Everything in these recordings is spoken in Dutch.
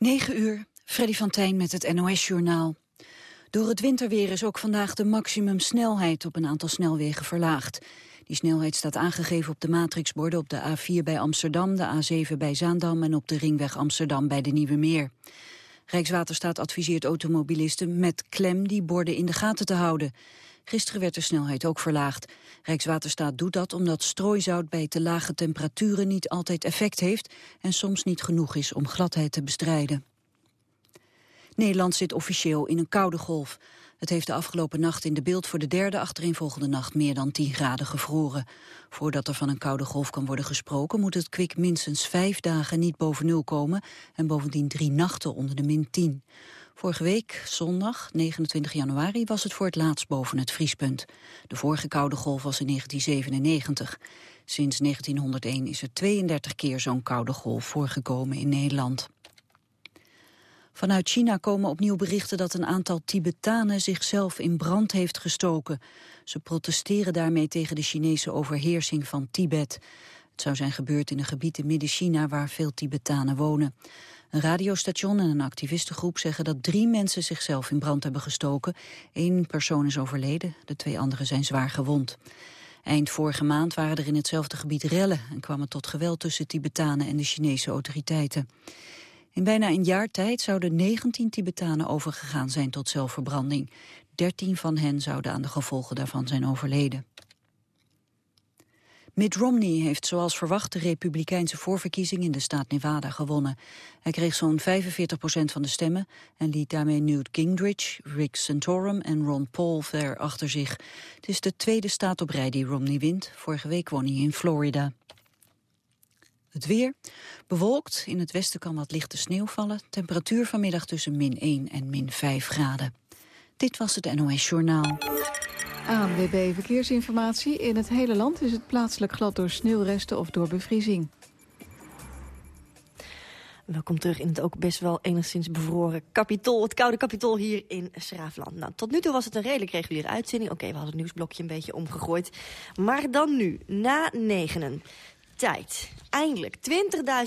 9 uur, Freddy van Tijn met het NOS-journaal. Door het winterweer is ook vandaag de maximumsnelheid op een aantal snelwegen verlaagd. Die snelheid staat aangegeven op de matrixborden op de A4 bij Amsterdam, de A7 bij Zaandam en op de ringweg Amsterdam bij de Nieuwe Meer. Rijkswaterstaat adviseert automobilisten met klem die borden in de gaten te houden. Gisteren werd de snelheid ook verlaagd. Rijkswaterstaat doet dat omdat strooizout bij te lage temperaturen niet altijd effect heeft en soms niet genoeg is om gladheid te bestrijden. Nederland zit officieel in een koude golf. Het heeft de afgelopen nacht in de beeld voor de derde achtereenvolgende nacht meer dan 10 graden gevroren. Voordat er van een koude golf kan worden gesproken moet het kwik minstens vijf dagen niet boven nul komen en bovendien drie nachten onder de min 10. Vorige week, zondag, 29 januari, was het voor het laatst boven het vriespunt. De vorige koude golf was in 1997. Sinds 1901 is er 32 keer zo'n koude golf voorgekomen in Nederland. Vanuit China komen opnieuw berichten dat een aantal Tibetanen zichzelf in brand heeft gestoken. Ze protesteren daarmee tegen de Chinese overheersing van Tibet. Het zou zijn gebeurd in een gebied in Midden-China waar veel Tibetanen wonen. Een radiostation en een activistengroep zeggen dat drie mensen zichzelf in brand hebben gestoken. Eén persoon is overleden, de twee anderen zijn zwaar gewond. Eind vorige maand waren er in hetzelfde gebied rellen en kwam het tot geweld tussen Tibetanen en de Chinese autoriteiten. In bijna een jaar tijd zouden 19 Tibetanen overgegaan zijn tot zelfverbranding. 13 van hen zouden aan de gevolgen daarvan zijn overleden. Mitt Romney heeft zoals verwacht de republikeinse voorverkiezing in de staat Nevada gewonnen. Hij kreeg zo'n 45 procent van de stemmen en liet daarmee Newt Gingrich, Rick Santorum en Ron Paul ver achter zich. Het is de tweede staat op rij die Romney wint. Vorige week won hij in Florida. Het weer. Bewolkt. In het westen kan wat lichte sneeuw vallen. Temperatuur vanmiddag tussen min 1 en min 5 graden. Dit was het NOS Journaal. ANWB Verkeersinformatie. In het hele land is het plaatselijk glad door sneeuwresten of door bevriezing. Welkom terug in het ook best wel enigszins bevroren kapitol. Het koude kapitol hier in Schraafland. Nou, tot nu toe was het een redelijk reguliere uitzending. Oké, we hadden het nieuwsblokje een beetje omgegooid. Maar dan nu, na negenen tijd. Eindelijk,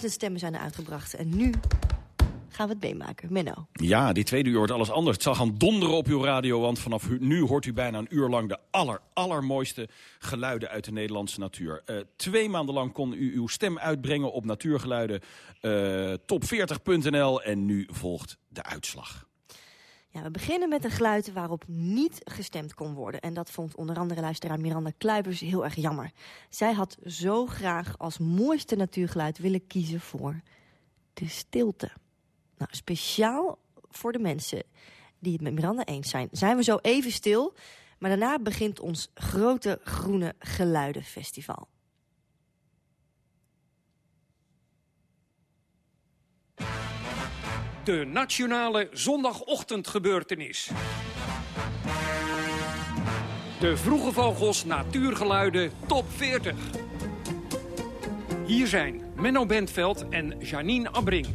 20.000 stemmen zijn er uitgebracht. En nu gaan we het meemaken. Menno. Ja, die tweede uur wordt alles anders. Het zal gaan donderen op uw radio, want vanaf nu hoort u bijna een uur lang... de aller, allermooiste geluiden uit de Nederlandse natuur. Uh, twee maanden lang kon u uw stem uitbrengen op natuurgeluiden uh, top40.nl. En nu volgt de uitslag. Ja, we beginnen met een geluid waarop niet gestemd kon worden. En dat vond onder andere luisteraar Miranda Kluibers heel erg jammer. Zij had zo graag als mooiste natuurgeluid willen kiezen voor de stilte. Nou, speciaal voor de mensen die het met Miranda eens zijn, zijn we zo even stil. Maar daarna begint ons grote groene geluidenfestival. de nationale zondagochtendgebeurtenis. De Vroege Vogels Natuurgeluiden Top 40. Hier zijn Menno Bentveld en Janine Abbring.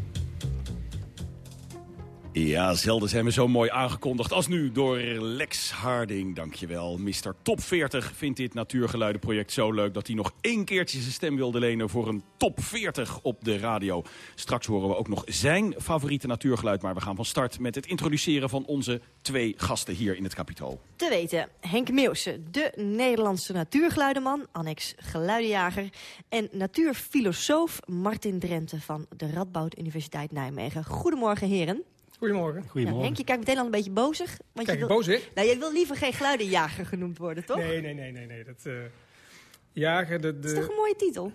Ja, zelden zijn we zo mooi aangekondigd als nu door Lex Harding. Dankjewel. Mr. Top 40 vindt dit natuurgeluidenproject zo leuk... dat hij nog één keertje zijn stem wilde lenen voor een top 40 op de radio. Straks horen we ook nog zijn favoriete natuurgeluid... maar we gaan van start met het introduceren van onze twee gasten hier in het Capitool. Te weten, Henk Meeuwse, de Nederlandse natuurgeluidenman... annex geluidenjager en natuurfilosoof Martin Drenthe... van de Radboud Universiteit Nijmegen. Goedemorgen, heren. Goedemorgen. Goedemorgen. Henk, je kijkt meteen al een beetje bozig. Want Kijk, je wil, bozig? Nou, je wil liever geen geluidenjager genoemd worden, toch? Nee, nee, nee, nee. nee. Dat, uh, jager, de, de... Dat is toch een mooie titel?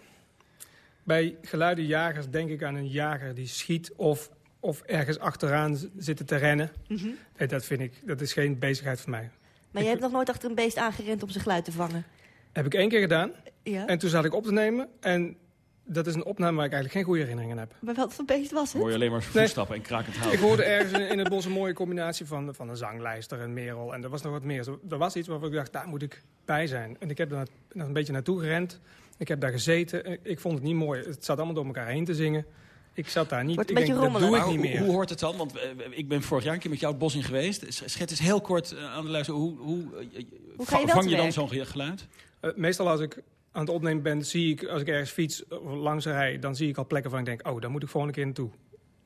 Bij geluidenjagers denk ik aan een jager die schiet of, of ergens achteraan zit te rennen. Mm -hmm. En dat vind ik, dat is geen bezigheid voor mij. Maar je hebt nog nooit achter een beest aangerend om zijn geluid te vangen? Heb ik één keer gedaan. Ja. En toen zat ik op te nemen en dat is een opname waar ik eigenlijk geen goede herinneringen heb. Maar wat voor beest was het? Hoor je alleen maar voetstappen nee. en krakend hout. Ik hoorde ergens in het bos een mooie combinatie van, van een zanglijster en merel. En er was nog wat meer. Er was iets waarvan ik dacht, daar moet ik bij zijn. En ik heb er een beetje naartoe gerend. Ik heb daar gezeten. Ik vond het niet mooi. Het zat allemaal door elkaar heen te zingen. Ik zat daar niet. Wordt een ik beetje denk, dat doe ik niet meer. Hoe, hoe, hoort het dan? Want uh, ik ben vorig jaar een keer met jou het bos in geweest. Schets eens heel kort uh, aan de luister. Hoe, hoe, uh, hoe ga je vang je dan zo'n geluid? meestal als ik aan het opnemen ben, zie ik, als ik ergens fiets of langs rij, dan zie ik al plekken waar ik denk, oh, daar moet ik volgende keer naartoe.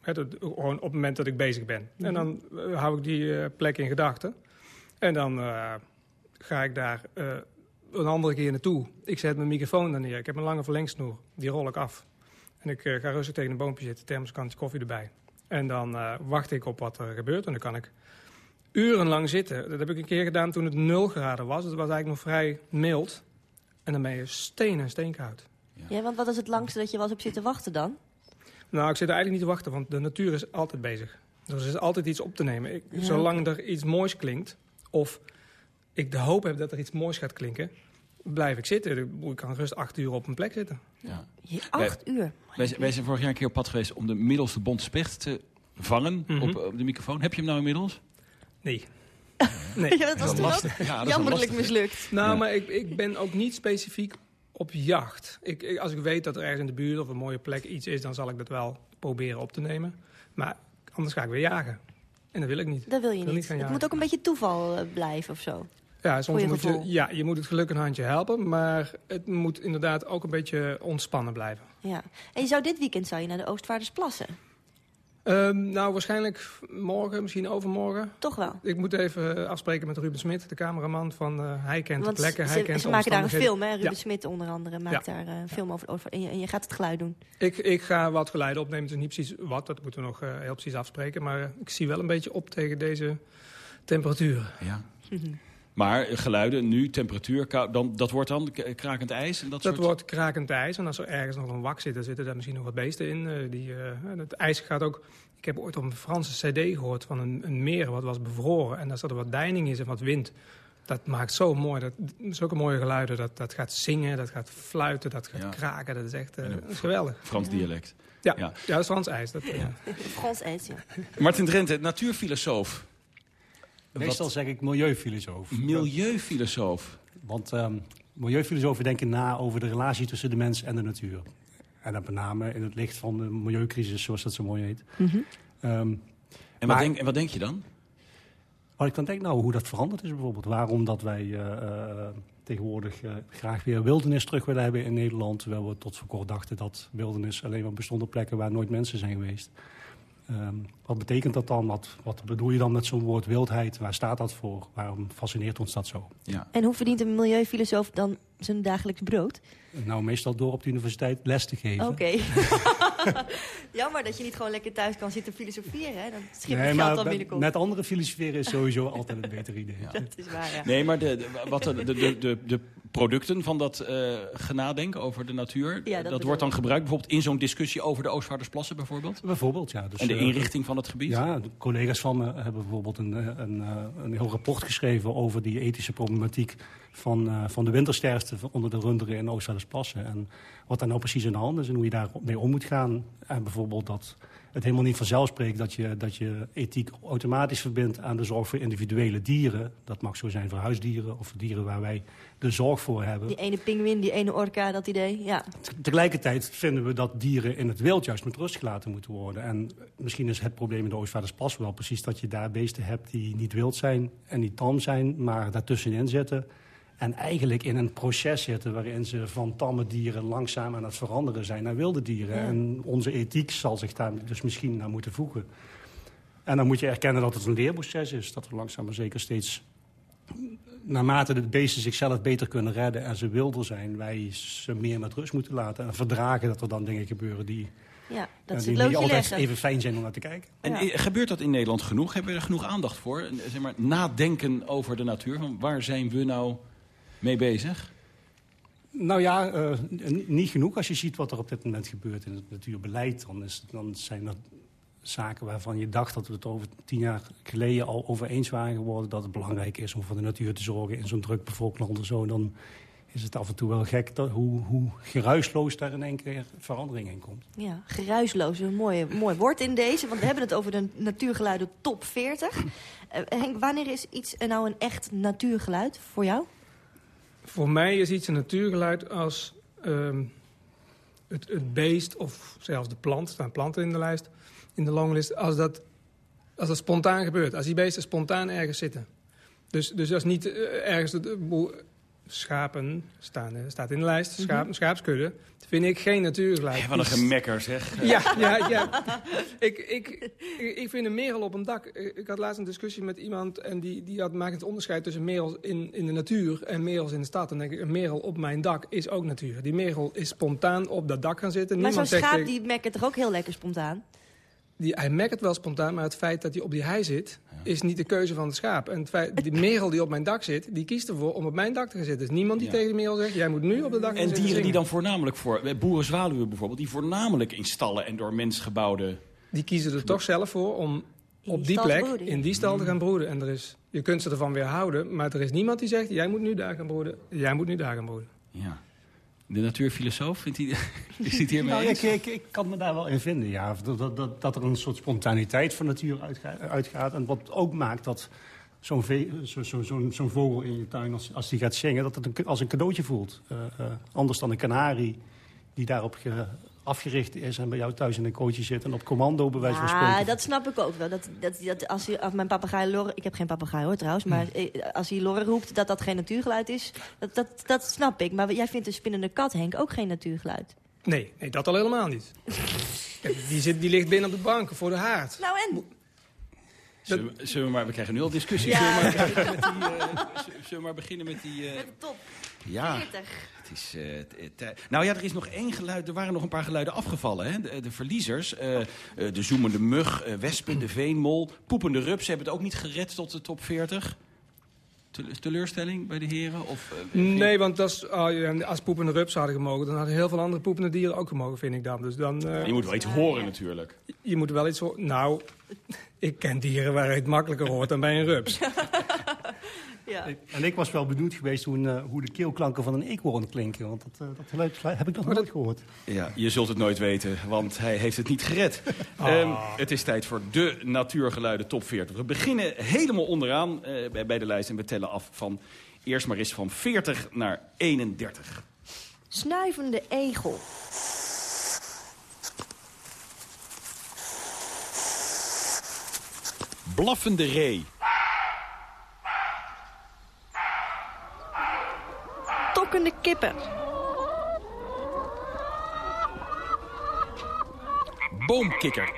Dat, gewoon op het moment dat ik bezig ben. En dan eh, hou ik die eh, plek in gedachten. En dan eh, ga ik daar eh, een andere keer naartoe. Ik zet mijn microfoon daar neer. Ik heb een lange verlengsnoer. Die rol ik af. En ik eh, ga rustig tegen een boompje zitten. Thermoskantje koffie erbij. En dan eh, wacht ik op wat er gebeurt. En dan kan ik urenlang zitten. Dat heb ik een keer gedaan toen het 0 graden was. Het was eigenlijk nog vrij mild. En dan ben je steen en steenkoud. Ja, want wat is het langste dat je was op zitten wachten dan? Nou, ik zit er eigenlijk niet te wachten, want de natuur is altijd bezig. Dus er is altijd iets op te nemen. Ik, Ja. Zolang er iets moois klinkt, of ik de hoop heb dat er iets moois gaat klinken, blijf ik zitten. Ik kan rust acht uur op een plek zitten. Ja. Je- Acht uur. Wij, zijn- wij zijn vorig jaar een keer op pad geweest om de middelste bondspecht te vangen Mhm. op, op de microfoon. Heb je hem nou inmiddels? Nee. nee. Ja, dat was toen ook lastig. Ja, dat is wel jammerlijk mislukt. Nou, maar ik, ik ben ook niet specifiek op jacht. Ik, ik- als ik weet dat er ergens in de buurt of een mooie plek iets is, dan zal ik dat wel proberen op te nemen. Maar anders ga ik weer jagen. En dat wil ik niet. Dat wil je wil niet. het moet ook een beetje toeval eh, blijven of zo. Ja, soms je moet je, ja, je moet het geluk een handje helpen, maar het moet inderdaad ook een beetje ontspannen blijven. Ja. En je zou dit weekend zou je naar de Oostvaardersplassen. Ehm, nou, waarschijnlijk morgen, misschien overmorgen. Toch wel. Ik moet even eh, afspreken met Ruben Smit, de cameraman. Van, eh, hij kent Want de plekken, hij ze, kent ze de maken daar een film, hè? Ruben Ja. Smit onder andere maakt daar eh, een film over. over en, je, en je gaat het geluid doen. Ik, ik ga wat geluiden opnemen. Het is niet precies wat, dat moeten we nog eh, heel precies afspreken. Maar ik zie wel een beetje op tegen deze temperaturen. Ja. Maar geluiden, nu, temperatuur, dan, dat wordt dan krakend ijs en dat, Dat soort... wordt krakend ijs. En als er ergens nog een wak zit, dan zitten daar misschien nog wat beesten in. eh, die, eh, het ijs gaat ook... Ik heb ooit op een Franse cd gehoord van een, een meer wat was bevroren. En als er wat deining is en wat wind... Dat maakt zo mooi, dat, zulke mooie geluiden. Dat, dat gaat zingen, dat gaat fluiten, dat gaat Ja. kraken. Dat is echt eh, dat is geweldig. Frans dialect. Ja, Ja. ja. dat is Frans ijs. Dat, ja. Frans ijs, ja. Martin Drenthe, natuurfilosoof. Meestal Wat- zeg ik milieufilosoof. Milieufilosoof. Want ehm, milieufilosofen denken na over de relatie tussen de mens en de natuur. En dat met name in het licht van de milieucrisis, zoals dat zo mooi heet. Mhm. Ehm, En wat, Maar- denk, en wat denk je dan? wat ik dan denk, nou, hoe dat veranderd is bijvoorbeeld. Waarom dat wij eh, eh, tegenwoordig eh, graag weer wildernis terug willen hebben in Nederland. Terwijl we tot voor kort dachten dat wildernis alleen maar bestond op plekken waar nooit mensen zijn geweest. Ehm, wat betekent dat dan? Wat, wat bedoel je dan met zo'n woord wildheid? Waar staat dat voor? Waarom fascineert ons dat zo? Ja. En hoe verdient een milieufilosoof dan zijn dagelijks brood? Nou, meestal door op de universiteit les te geven. Oké. Jammer dat je niet gewoon lekker thuis kan zitten filosoferen. Hè? Dan schip je Nee, geld maar dan met, binnenkomt. met anderen filosoferen is sowieso altijd een beter idee. Ja. Dat is waar, ja. Nee, maar de, de- wat de, de, de, de producten van dat eh genadenken over de natuur... dat dat, wordt dan ik. gebruikt bijvoorbeeld in zo'n discussie over de Oostvaardersplassen bijvoorbeeld? Bijvoorbeeld, ja. Dus, en de eh, inrichting van het gebied? Ja, de collega's van me hebben bijvoorbeeld een, eh, een, eh, een heel rapport geschreven over die ethische problematiek van, eh, van de wintersterfte onder de runderen in Oostvaardersplassen. En wat daar nou precies aan de hand is en hoe je daarmee om moet gaan. En bijvoorbeeld dat het helemaal niet vanzelf spreekt dat je, dat je ethiek automatisch verbindt aan de zorg voor individuele dieren. Dat mag zo zijn voor huisdieren of voor dieren waar wij de zorg voor hebben. Die ene pinguïn, die ene orka, dat idee. Ja. Tegelijkertijd vinden we dat dieren in het wild juist met rust gelaten moeten worden. En misschien is het probleem in de Oostvaardersplassen wel precies dat je daar beesten hebt die niet wild zijn en niet tam zijn, maar daartussenin zitten. En eigenlijk in een proces zitten waarin ze van tamme dieren langzaam aan het veranderen zijn naar wilde dieren. Ja. En onze ethiek zal zich daar dus misschien naar moeten voegen. En dan moet je erkennen dat het een leerproces is. Dat we langzaam maar zeker steeds naarmate de beesten zichzelf beter kunnen redden en ze wilder zijn, wij ze meer met rust moeten laten. En verdragen dat er dan dingen gebeuren die, ja, dat is die loodje altijd leggen. even fijn zijn om naar te kijken. En Ja. gebeurt dat in Nederland genoeg? Hebben we er genoeg aandacht voor? En, Zeg maar, nadenken over de natuur. Van waar zijn we nou mee bezig? Nou ja, eh, niet genoeg. Als je ziet wat er op dit moment gebeurt in het natuurbeleid, dan, is, dan zijn er zaken waarvan je dacht dat we het over tien jaar geleden al over eens waren geworden. Dat het belangrijk is om voor de natuur te zorgen in zo'n druk bevolkt land en zo. Dan is het af en toe wel gek dat, hoe, hoe geruisloos daar in één keer verandering in komt. Ja, geruisloos, een mooi, mooi woord in deze. Want we hebben het over de natuurgeluiden top 40. Eh, Henk, wanneer is iets nou een echt natuurgeluid voor jou? Voor mij is iets een natuurgeluid als ehm, het, het beest of zelfs de plant, er staan planten in de lijst, in de longlist, als dat, als dat spontaan gebeurt. Als die beesten spontaan ergens zitten. Dus, dus als niet eh, ergens, eh, schapen staan, eh, staat in de lijst, schaap, schaapskudde, vind ik geen natuurgeluid. Ja, wat een gemekker zeg. Ja, ja, ja. Ik, ik, ik, vind een merel op een dak... Ik had laatst een discussie met iemand... en die, die had, maakt het onderscheid tussen merels in, in de natuur en merels in de stad. En dan denk ik, een merel op mijn dak is ook natuur. Die merel is spontaan op dat dak gaan zitten. Maar zo'n Niemand zegt, schaap ik- die mekkert toch ook heel lekker spontaan? Die, hij mekkert wel spontaan, maar het feit dat hij op die hei zit... is niet de keuze van het schaap. En het feit, die merel die op mijn dak zit, die kiest ervoor om op mijn dak te gaan zitten. Er is niemand die Ja. tegen de merel zegt, jij moet nu op de dak gaan En dieren die dan voornamelijk voor... eh, Boerenzwaluwen bijvoorbeeld, die voornamelijk in stallen en door mens gebouwde... Die kiezen er toch zelf voor om op die plek, in die stal te gaan broeden. En er is, je kunt ze ervan weerhouden, maar er is niemand die zegt... jij moet nu daar gaan broeden, jij moet nu daar gaan broeden. Ja. De natuurfilosoof, vindt hij, is het hiermee Nou, eens? ik, ik, ik kan me daar wel in vinden, ja. Dat, dat, dat, dat er een soort spontaniteit van natuur uitga- uitgaat. En wat ook maakt dat zo'n zo, vogel in je tuin, als, als die gaat zingen... dat het een, als een cadeautje voelt. Eh, eh, anders dan een kanarie die daarop ge- afgericht is... en bij jou thuis in een kootje zit en op commando bij wijze van Ja, spreken. dat snap ik ook wel. Dat, dat, dat, als, hij, als mijn papegaai Lorre... Ik heb geen papegaai hoor trouwens. Maar eh, als hij Lorre roept dat dat geen natuurgeluid is... Dat, dat, dat snap ik. Maar jij vindt een spinnende kat, Henk, ook geen natuurgeluid. Nee, nee dat al helemaal niet. Die, zit, die ligt binnen op de bank voor de haard. Nou en? Zullen we, zullen we maar, we krijgen nu al discussie. Ja. Zullen, we maar beginnen met die, eh, zullen we maar beginnen met die... eh, Met de top. Ja, 40. het is... eh, eh, nou ja, er is nog één geluid. Er waren nog een paar geluiden afgevallen. Hè? De, de verliezers. eh, eh, de zoemende mug, eh, wespen, de veenmol, poepende rups hebben het ook niet gered tot de top 40. Tele- Teleurstelling bij de heren? Of, Nee, want dat is, ja, als poepende rups hadden gemogen... dan hadden heel veel andere poepende dieren ook gemogen, vind ik dan. Dus dan, eh, Je moet wel iets horen natuurlijk. je moet wel iets... horen. Nou, ik ken dieren waar het makkelijker hoort dan bij een rups. Ja. En ik was wel benieuwd geweest hoe, eh, hoe de keelklanken van een eekhoorn klinken. Want dat, eh, dat geluid heb ik nog nooit gehoord. Ja, je zult het nooit weten, want hij heeft het niet gered. Ehm, het is tijd voor de Natuurgeluiden Top 40. We beginnen helemaal onderaan eh, bij, bij de lijst en we tellen af van eerst maar eens van 40 naar 31. Snuivende egel. Blaffende ree. Tokkende kippen. Boomkikker.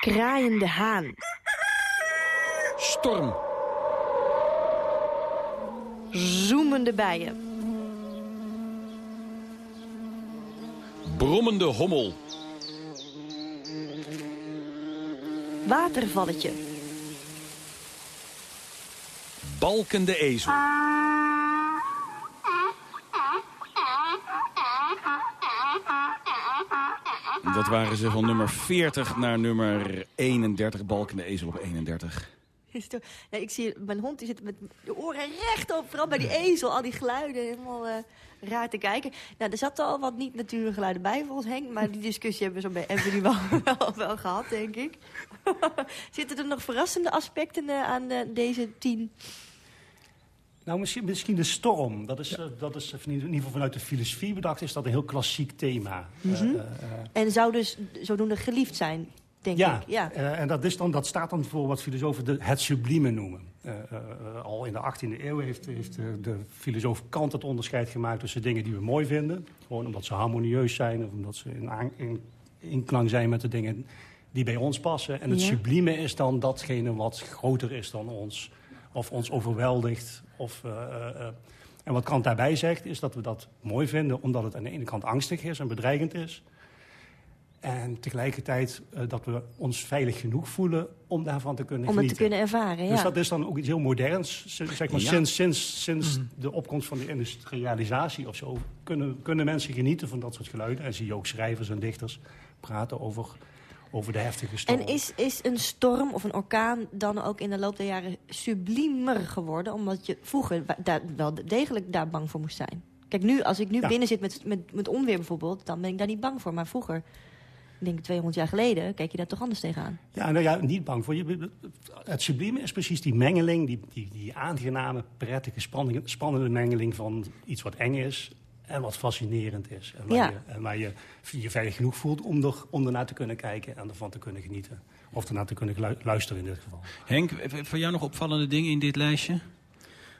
Kraaiende haan. Storm. Zoemende bijen. Brommende hommel. Watervalletje. Balkende ezel. Dat waren ze van nummer 40 naar nummer 31. Balkende ezel op 31. Is toch- Ja, ik zie mijn hond die zit met de oren rechtop. Vooral bij die ezel. Al die geluiden helemaal eh, raar te kijken. Nou, er zat al wat niet-natuurgeluiden bij volgens Henk. Maar die discussie hebben we, zo bij, die wel, wel, wel gehad, denk ik. Zitten er nog verrassende aspecten eh, aan eh, deze tien? Nou, misschien, misschien de storm. Dat is, eh, dat is in ieder geval vanuit de filosofie bedacht, is dat een heel klassiek thema. Mhm. Eh, eh, eh, En zou dus zodoende geliefd zijn, denk ja, ik. Ja. eh, en dat, is dan, dat staat dan voor wat filosofen de, het sublieme noemen. Eh, eh, eh, al in de 18e eeuw heeft, heeft eh, de filosoof Kant het onderscheid gemaakt tussen dingen die we mooi vinden. Gewoon omdat ze harmonieus zijn of omdat ze in, in inklang zijn met de dingen die bij ons passen. En het Ja. sublieme is dan datgene wat groter is dan ons. Of ons overweldigt. Of, eh, eh, eh. En wat Kant daarbij zegt, is dat we dat mooi vinden... omdat het aan de ene kant angstig is en bedreigend is. En tegelijkertijd dat we ons veilig genoeg voelen om daarvan te kunnen Om het te genieten. kunnen ervaren, ja. Dus dat is dan ook iets heel moderns. Zeg maar, Ja. Sinds, sinds, sinds de opkomst van de industrialisatie of zo... Kunnen, kunnen mensen genieten van dat soort geluiden. En zie je ook schrijvers en dichters praten over, over de heftige storm. En is, is een storm of een orkaan dan ook in de loop der jaren subliemer geworden? Omdat je vroeger daar wel degelijk daar bang voor moest zijn. Kijk, nu, als ik nu Ja. binnen zit met, met, met onweer bijvoorbeeld... dan ben ik daar niet bang voor. Maar vroeger, ik denk 200 jaar geleden, keek je daar toch anders tegenaan. Ja, nou ja, niet bang voor. Je, het sublieme is precies die mengeling, die, die, die aangename, prettige, spannende, spannende mengeling van iets wat eng is en wat fascinerend is. En waar, Ja. je, en waar je je veilig genoeg voelt om, er, om ernaar te kunnen kijken en ervan te kunnen genieten. Of ernaar te kunnen luisteren in dit geval. Henk, van jou nog opvallende dingen in dit lijstje?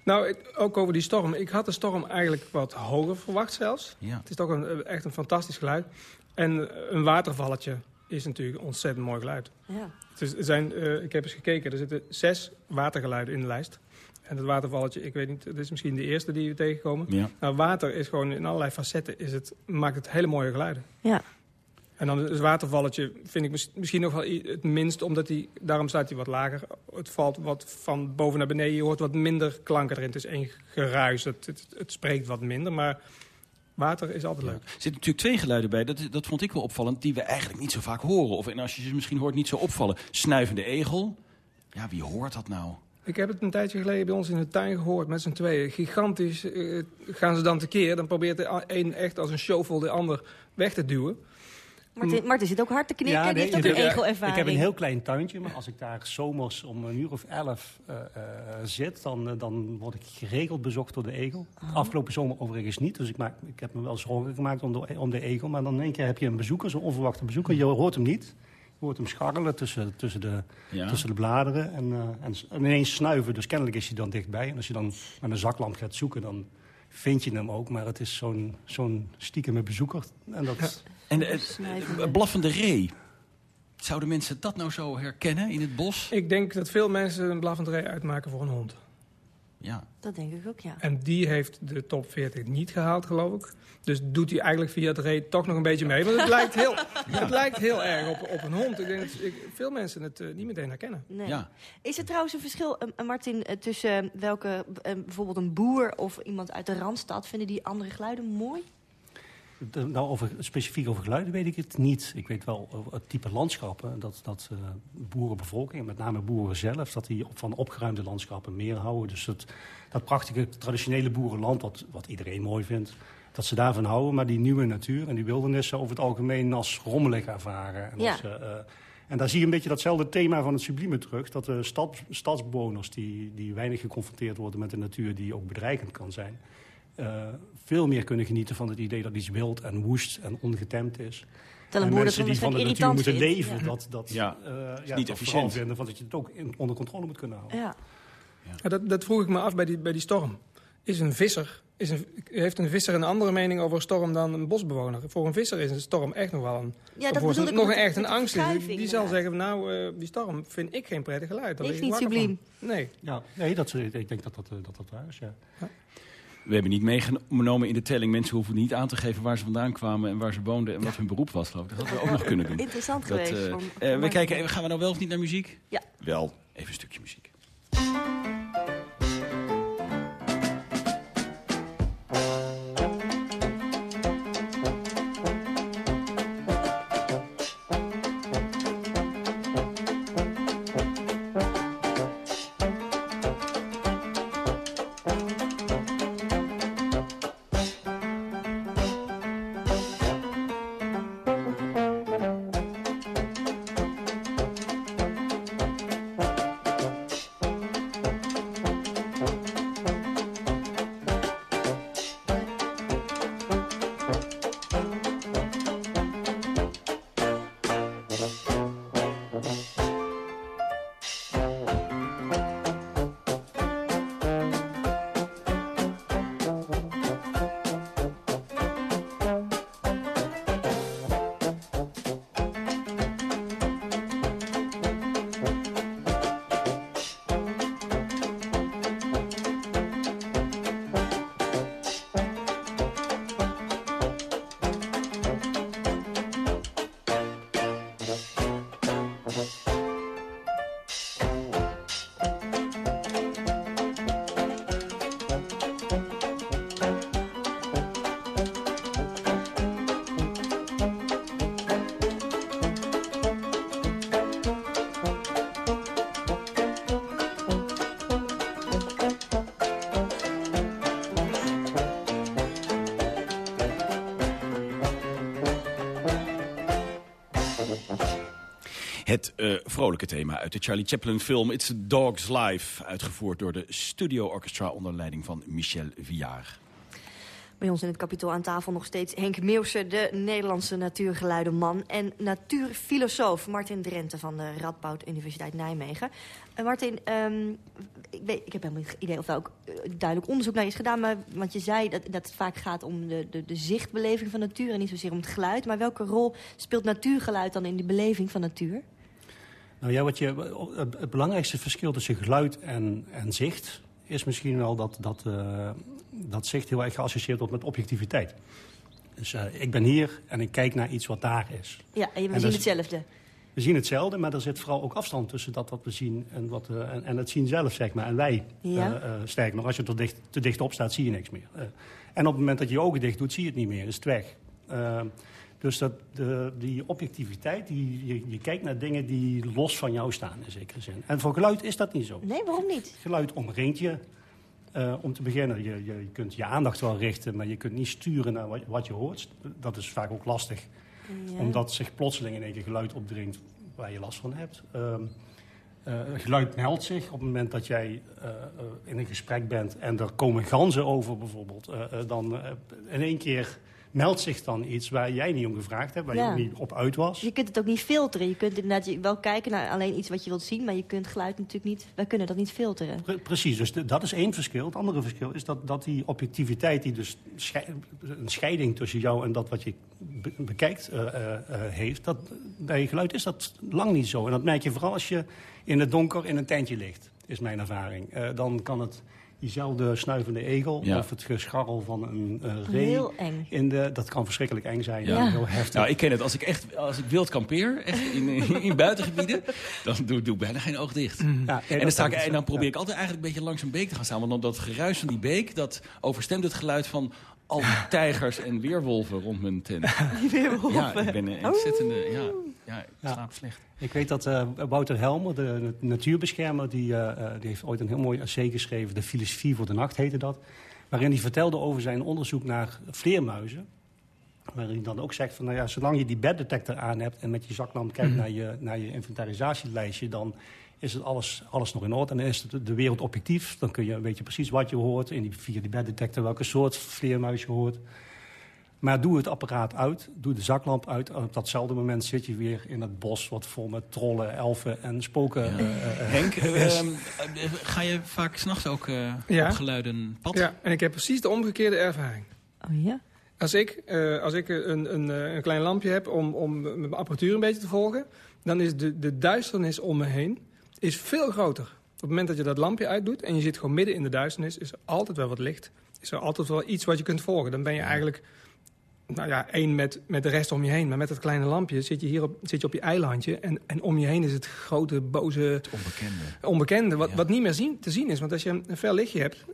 Nou, ik- ook over die storm. Ik had de storm eigenlijk wat hoger verwacht zelfs. Ja. Het is toch een, echt een fantastisch geluid. En een watervalletje is natuurlijk een ontzettend mooi geluid. Ja. Het is, er zijn, eh, ik heb eens gekeken, er zitten zes watergeluiden in de lijst. En het watervalletje, ik weet niet, het is misschien de eerste die we tegenkomen. Ja. Nou, water is gewoon in allerlei facetten, is het, maakt het hele mooie geluiden. Ja. En dan het watervalletje vind ik mis- misschien nog wel het minst, omdat hij, daarom staat hij wat lager. Het valt wat van boven naar beneden, je hoort wat minder klanken erin. Het is één geruis, het, het, het spreekt wat minder, maar water is altijd leuk. Er zitten natuurlijk twee geluiden bij, dat, dat vond ik wel opvallend, die we eigenlijk niet zo vaak horen. Of en als je ze misschien hoort, niet zo opvallen. Snuivende egel. Ja, wie hoort dat nou? Ik heb het een tijdje geleden bij ons in de tuin gehoord met z'n tweeën. Gigantisch eh, gaan ze dan tekeer. Dan probeert de een echt als een shovel de ander weg te duwen. Martin, Martin zit ook hard te knikken. Ja, die heeft nee, ook een ik heb- egelervaring. Ik heb een heel klein tuintje, maar als ik daar zomers om een uur of elf eh, eh, zit, dan, eh, dan word ik geregeld bezocht door de egel. Afgelopen zomer overigens niet, dus ik, maak, ik heb me wel zorgen gemaakt om de, om de egel. Maar dan in één keer heb je een bezoeker, zo'n onverwachte bezoeker. Je hoort hem niet. Je hoort hem scharrelen tussen, tussen, de, Ja. tussen de bladeren en, eh, en, en ineens snuiven. Dus kennelijk is hij dan dichtbij. En als je dan met een zaklamp gaat zoeken, dan vind je hem ook. Maar het is zo'n zo'n stiekeme bezoeker. En dat, En eh, blaffende ree. Zouden mensen dat nou zo herkennen in het bos? Ik denk dat veel mensen een blaffendree uitmaken voor een hond. Ja. Dat denk ik ook, ja. En die heeft de top 40 niet gehaald, geloof ik. Dus doet hij eigenlijk via het reet toch nog een beetje mee. Want het lijkt heel, het lijkt heel erg op, op een hond. Ik denk dat ik, veel mensen het eh, niet meteen herkennen. Nee. ja. Is er trouwens een verschil, eh, Martin, tussen welke, bijvoorbeeld een boer of iemand uit de Randstad, vinden die andere geluiden mooi? Nou, over, specifiek over geluiden weet ik het niet. Ik weet wel over het type landschappen. Dat, dat eh, boerenbevolking, met name boeren zelf... dat die van opgeruimde landschappen meer houden. Dus het, dat prachtige traditionele boerenland, wat, wat iedereen mooi vindt... dat ze daarvan houden. Maar die nieuwe natuur en die wildernissen over het algemeen als rommelig ervaren. En, Ja. als, eh, eh, en daar zie je een beetje datzelfde thema van het sublieme terug. Dat de stad, stadsbewoners die, die weinig geconfronteerd worden met de natuur... die ook bedreigend kan zijn... eh, veel meer kunnen genieten van het idee dat iets wild en woest en ongetemd is. Terwijl en mensen die van de natuur moeten vindt. leven, Ja. dat, dat, Ja, eh, ja, niet dat efficiënt. vinden, van dat je het ook in, onder controle moet kunnen houden. Ja. Ja, dat, dat vroeg ik me af bij die, bij die storm. Is een visser, is een, heeft een visser een andere mening over een storm dan een bosbewoner? Voor een visser is een storm echt nog wel een, Ja, dat bedoel ik nog een echt een angst. Die, zal zeggen, nou, eh, die storm vind ik geen prettig geluid. Daar ik niet subliem. Nee. Ja, nee, dat, ik ik denk dat dat, dat, dat waar is, ja. We hebben niet meegenomen in de telling. Mensen hoeven niet aan te geven waar ze vandaan kwamen en waar ze woonden en wat hun beroep was, geloof ik. Dat hadden we ook nog kunnen doen. Interessant Dat, geweest. eh, eh, we kijken, even, gaan we nou wel of niet naar muziek? Ja. Wel, even een stukje muziek. Het eh, vrolijke thema uit de Charlie Chaplin film It's a Dog's Life. Uitgevoerd door de Studio Orchestra onder leiding van Michel Villard. Bij ons in het kapitool aan tafel nog steeds Henk Meeuwse... de Nederlandse natuurgeluidenman. En natuurfilosoof Martin Drenthe van de Radboud Universiteit Nijmegen. Uh, Martin, um, ik, weet, ik heb helemaal geen idee of er ook uh, duidelijk onderzoek naar is gedaan... Maar, want je zei dat, dat het vaak gaat om de, de, de zichtbeleving van natuur... en niet zozeer om het geluid. Maar welke rol speelt natuurgeluid dan in de beleving van natuur? Nou ja, wat je, het belangrijkste verschil tussen geluid en, en zicht is misschien wel dat, dat, uh, dat zicht heel erg geassocieerd wordt met objectiviteit. Dus uh, ik ben hier en ik kijk naar iets wat daar is. Ja, en we en zien hetzelfde. We zien hetzelfde, maar er zit vooral ook afstand tussen dat wat we zien en, wat, uh, en, en, het zien zelf, zeg maar. En wij, ja. sterker nog, als je er dicht, te dicht op staat, zie je niks meer. en op het moment dat je je ogen dicht doet, zie je het niet meer, is het weg. Dus dat, de, die objectiviteit, die, je, je, kijkt naar dingen die los van jou staan in zekere zin. En voor geluid is dat niet zo. Nee, waarom niet? Geluid omringt je. Uh, om te beginnen, je, je, kunt je aandacht wel richten, maar je kunt niet sturen naar wat, wat je hoort. Dat is vaak ook lastig, ja. omdat zich plotseling in één keer geluid opdringt waar je last van hebt. Uh, uh, geluid meldt zich op het moment dat jij uh, in een gesprek bent en er komen ganzen over bijvoorbeeld. dan in één keer meldt zich dan iets waar jij niet om gevraagd hebt, waar ja. je ook niet op uit was. Je kunt het ook niet filteren. Je kunt inderdaad wel kijken naar alleen iets wat je wilt zien, maar je kunt geluid natuurlijk niet, wij kunnen dat niet filteren. Pre precies, dus de, dat is één verschil. Het andere verschil is dat, dat die objectiviteit, die dus een scheiding tussen jou en dat wat je be bekijkt uh, uh, heeft, dat, bij geluid is dat lang niet zo. En dat merk je vooral als je in het donker in een tentje ligt, is mijn ervaring. Uh, dan kan het diezelfde snuivende egel ja. of het gescharrel van een uh, ree. Heel eng. In de, dat kan verschrikkelijk eng zijn. Ja. Heel heftig. Nou, ik ken het. Als ik echt als ik wild kampeer, echt in, in buitengebieden, dan doe, doe ik bijna geen oog dicht. Mm. Ja, en, dan, sta ik, en dan probeer ik altijd eigenlijk een beetje langs een beek te gaan staan. Want dat geruis van die beek, dat overstemt het geluid van al die tijgers en weerwolven rond mijn tent. Die weerwolven? Ja, ik ben een ontzettende... Ja, ja, ik slaap slecht. Ik weet dat uh, Wouter Helmer, de natuurbeschermer... Die, uh, die heeft ooit een heel mooi essay geschreven. De filosofie voor de nacht heette dat. Waarin hij vertelde over zijn onderzoek naar vleermuizen. Waarin hij dan ook zegt van, nou ja, zolang je die beddetector aan hebt... en met je zaklamp kijkt mm. naar, je, naar je inventarisatielijstje... dan is het alles, alles nog in orde. En dan is het de wereld objectief. Dan kun je, weet je precies wat je hoort. In die, via die beddetector welke soort vleermuis je hoort. Maar doe het apparaat uit, doe de zaklamp uit. En op datzelfde moment zit je weer in het bos... wat vol met trollen, elfen en spoken ja. uh, uh, Henk, uh, ga je vaak s'nachts ook ja. op geluiden pad? Ja, en ik heb precies de omgekeerde ervaring. Oh ja? Als ik, als ik een, een, een klein lampje heb om, om mijn apparatuur een beetje te volgen... dan is de, de duisternis om me heen is veel groter. Op het moment dat je dat lampje uitdoet en je zit gewoon midden in de duisternis... is er altijd wel wat licht. Is er altijd wel iets wat je kunt volgen. Dan ben je eigenlijk nou ja, één met, met de rest om je heen. Maar met dat kleine lampje zit je hier op, zit je op je eilandje. En, en om je heen is het grote, boze... Het onbekende. Onbekende, wat, ja. wat niet meer zien, te zien is. Want als je een fel lichtje hebt,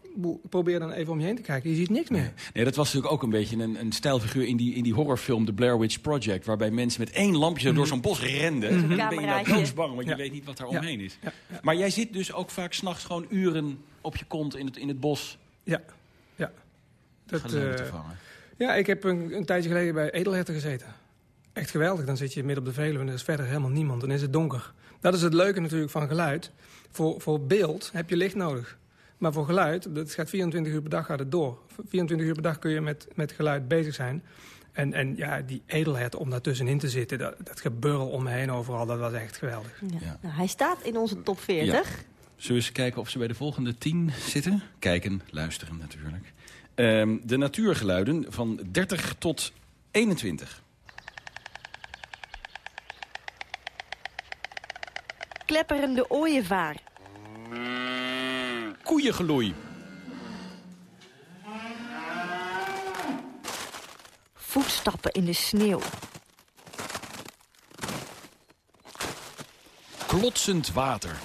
probeer dan even om je heen te kijken. Je ziet niks meer. Nee, nee dat was natuurlijk ook een beetje een, een stijlfiguur in die, in die horrorfilm The Blair Witch Project. Waarbij mensen met één lampje mm. door zo'n bos renden. Mm -hmm. Dan ben je nou doodsbang, want ja. je weet niet wat daar ja. omheen is. Maar jij zit dus ook vaak s'nachts gewoon uren op je kont in het, in het bos. Ja, ja. Dat, uh, te vangen. Ja, ik heb een, een tijdje geleden bij edelherten gezeten. Echt geweldig. Dan zit je midden op de Veluwe en er is verder helemaal niemand. Dan is het donker. Dat is het leuke natuurlijk van geluid. Voor, voor beeld heb je licht nodig. Maar voor geluid, dat gaat 24 uur per dag gaat het door. 24 uur per dag kun je met, met geluid bezig zijn. En, en ja, die edelhert om daartussenin te zitten, dat, dat geburrel om me heen overal, dat was echt geweldig. Ja. Ja. Nou, hij staat in onze top 40. Ja. Zullen we eens kijken of ze bij de volgende 10 zitten? Kijken, luisteren natuurlijk. Um, de natuurgeluiden van 30 tot 21. Klepperende ooievaar. Koeiengeloei. Voetstappen in de sneeuw. Klotsend water.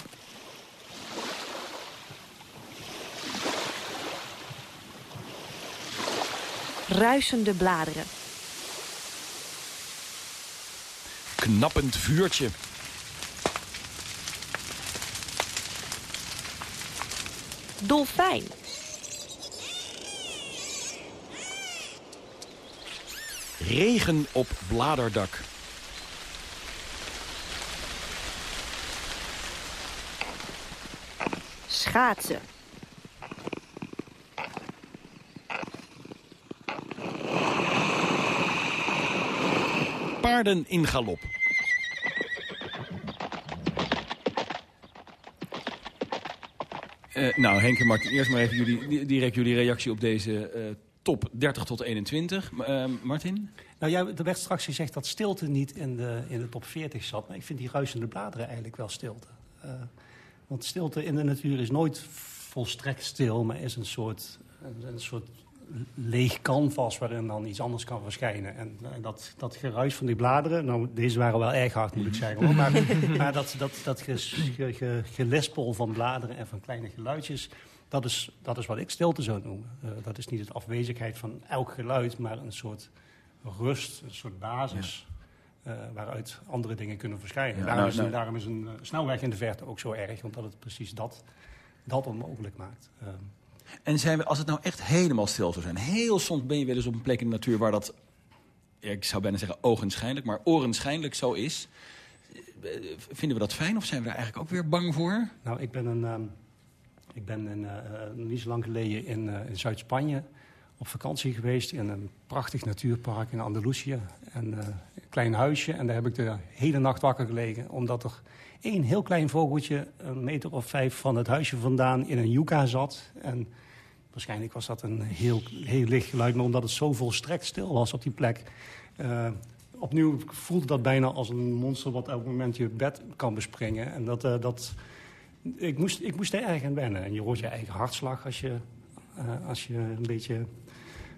Ruisende bladeren. Knappend vuurtje. Dolfijn. Regen op bladerdak. Schaatsen. Paarden in galop. Eh, nou, Henk en Martin, eerst maar even jullie, direct jullie reactie op deze eh, top 30 tot 21. Uh, Martin? Nou, ja, er werd straks gezegd dat stilte niet in de, in de top 40 zat. Maar ik vind die ruisende bladeren eigenlijk wel stilte. Uh, want stilte in de natuur is nooit volstrekt stil, maar is een soort, een, een soort leeg canvas waarin dan iets anders kan verschijnen. En, en dat, dat geruis van die bladeren, nou deze waren wel erg hard moet ik zeggen. Hoor. Maar, maar dat, dat, dat gelispel van bladeren en van kleine geluidjes, dat is, dat is wat ik stilte zou noemen. Uh, dat is niet de afwezigheid van elk geluid, maar een soort rust, een soort basis. Uh, waaruit andere dingen kunnen verschijnen. Ja, daarom, nou, is, nou, daarom, is, een uh, snelweg in de verte ook zo erg, omdat het precies dat, dat onmogelijk maakt. En zijn we, als het nou echt helemaal stil zou zijn... heel soms ben je wel eens op een plek in de natuur waar dat... ik zou bijna zeggen ogenschijnlijk, maar orenschijnlijk zo is. Vinden we dat fijn of zijn we daar eigenlijk ook weer bang voor? Nou, ik ben, een, um, ik ben een, uh, niet zo lang geleden in, uh, Zuid-Spanje op vakantie geweest... in een prachtig natuurpark in Andalusië. En, een klein huisje en daar heb ik de hele nacht wakker gelegen... omdat er één heel klein vogeltje een meter of vijf van het huisje vandaan in een yucca zat... En Waarschijnlijk was dat een heel, heel licht geluid, maar omdat het zo volstrekt stil was op die plek... Uh, opnieuw voelde dat bijna als een monster wat elk moment je bed kan bespringen. En dat, uh, dat, ik, moest, ik moest er erg aan wennen. En je hoort je eigen hartslag als je, uh, als je een beetje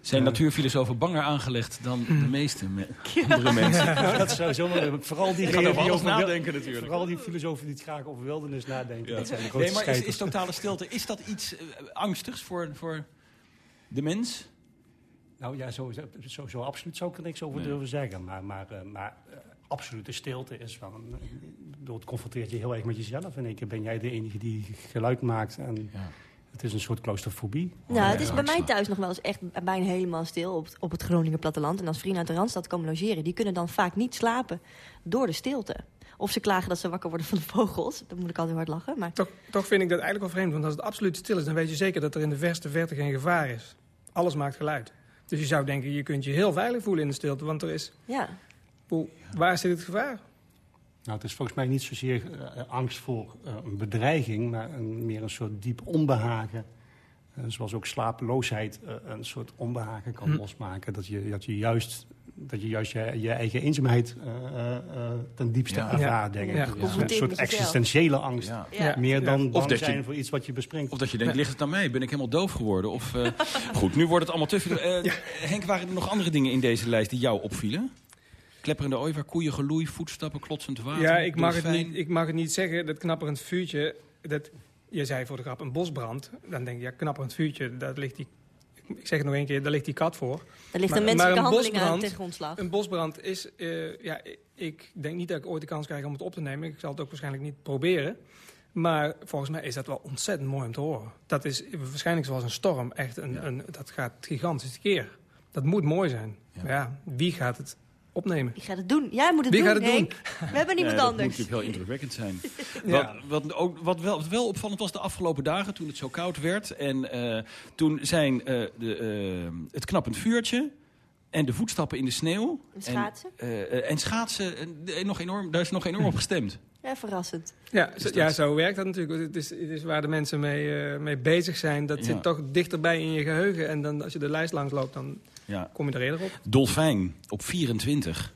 zijn natuurfilosofen banger aangelegd dan de meeste me andere mensen? Dat is sowieso, vooral die, die over nadenken natuurlijk. Vooral die filosofen die het graag over wildernis nadenken. Dat zijn de nee, maar is, is, totale stilte, is dat iets uh, angstigs voor, voor de mens? Nou ja, zo, zo, zo absoluut zou ik er niks over nee. durven zeggen. Maar, maar, uh, maar uh, absolute stilte is van... het confronteert je heel erg met jezelf. En ik ben jij de enige die geluid maakt en... Ja. Het is een soort claustrofobie. Nou, het is bij mij thuis nog wel eens echt bijna helemaal stil op, op het Groningen platteland. En als vrienden uit de Randstad komen logeren, die kunnen dan vaak niet slapen door de stilte. Of ze klagen dat ze wakker worden van de vogels. Dan moet ik altijd hard lachen. Maar... Toch, toch vind ik dat eigenlijk wel vreemd. Want als het absoluut stil is, dan weet je zeker dat er in de verste verte geen gevaar is. Alles maakt geluid. Dus je zou denken, je kunt je heel veilig voelen in de stilte. Want er is... Ja. Waar zit het gevaar? Nou, het is volgens mij niet zozeer uh, angst voor uh, een bedreiging, maar een, meer een soort diep onbehagen. Uh, zoals ook slapeloosheid een soort onbehagen kan hm. losmaken. Dat je, dat je juist, dat je, juist je, je eigen eenzaamheid ten diepste ja. ervaart, denk ik. Ja. Een soort existentiële angst. Ja. Meer dan bang of zijn je, voor iets wat je bespringt. Of dat je denkt, ligt het aan mij? Ben ik helemaal doof geworden? Of, goed, nu wordt het allemaal te veel. Henk, waren er nog andere dingen in deze lijst die jou opvielen? Klepperende ooievaar, koeien, geloei, voetstappen, klotsend water. Ja, ik mag, het niet, ik mag het niet zeggen, dat knapperend vuurtje... Dat, je zei voor de grap een bosbrand. Dan denk je, ja, knapperend vuurtje, daar ligt die... Ik zeg het nog één keer, daar ligt die kat voor. Daar ligt maar, een menselijke handeling aan tegen grondslag. Een bosbrand is... Uh, ja, ik denk niet dat ik ooit de kans krijg om het op te nemen. Ik zal het ook waarschijnlijk niet proberen. Maar volgens mij is dat wel ontzettend mooi om te horen. Dat is waarschijnlijk zoals een storm. Echt een, ja. een, dat gaat gigantisch keer. Dat moet mooi zijn. Ja. ja. wie gaat het opnemen. Wie gaat het doen? Jij moet het Wie doen, gaat het Henk. doen? We hebben niemand ja, anders. Dat moet natuurlijk heel indrukwekkend zijn. ja. wat, wat, ook, wat, wel, wat wel opvallend was de afgelopen dagen, toen het zo koud werd. En uh, toen zijn uh, de, uh, het knappend vuurtje en de voetstappen in de sneeuw. En schaatsen. En, en schaatsen, nog enorm, daar is nog enorm op gestemd. Ja, verrassend. Ja, zo, ja, zo werkt dat natuurlijk. Het is, het is waar de mensen mee, mee bezig zijn. Dat ja. zit toch dichterbij in je geheugen. En dan, als je de lijst langs loopt, dan ja. kom je er eerder op. Dolfijn op 24.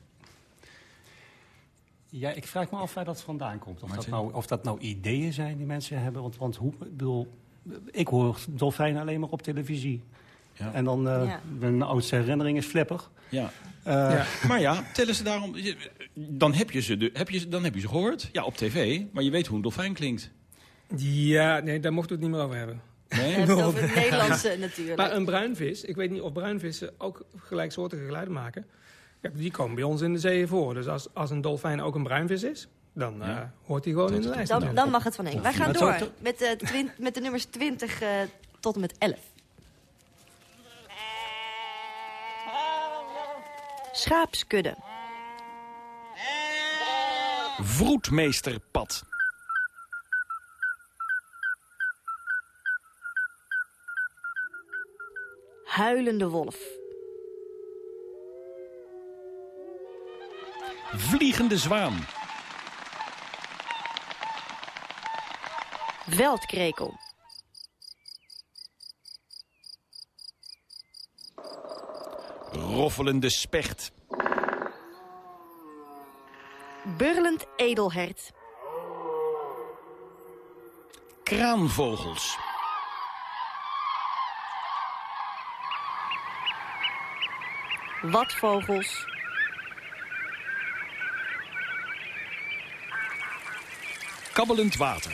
Ja, ik vraag me af waar dat vandaan komt. Of, dat nou, of dat nou ideeën zijn die mensen hebben. Want, want hoe, bedoel, ik hoor dolfijnen alleen maar op televisie. Ja. En dan, uh, ja. mijn oudste herinnering is Flipper. Ja. Uh, ja. Maar ja, tellen ze daarom... Dan heb, je ze de, heb je, dan heb je ze gehoord. Ja, op tv. Maar je weet hoe een dolfijn klinkt. Ja, nee, daar mochten we het niet meer over hebben. Nee? Het over het Nederlandse natuurlijk. Maar een bruinvis, ik weet niet of bruinvissen ook gelijksoortige geluiden maken. Ja, die komen bij ons in de zee voor. Dus als, als een dolfijn ook een bruinvis is, dan ja. uh, hoort hij gewoon in de lijst. Dan, dan mag het van één. Wij gaan door met, uh, twint, met de nummers 20 uh, tot en met 11. Schaapskudde. Vroedmeesterpad. Huilende wolf. Vliegende zwaan. Veldkrekel. Roffelende specht. Burlend edelhert. Kraanvogels. Watvogels. Kabbelend water.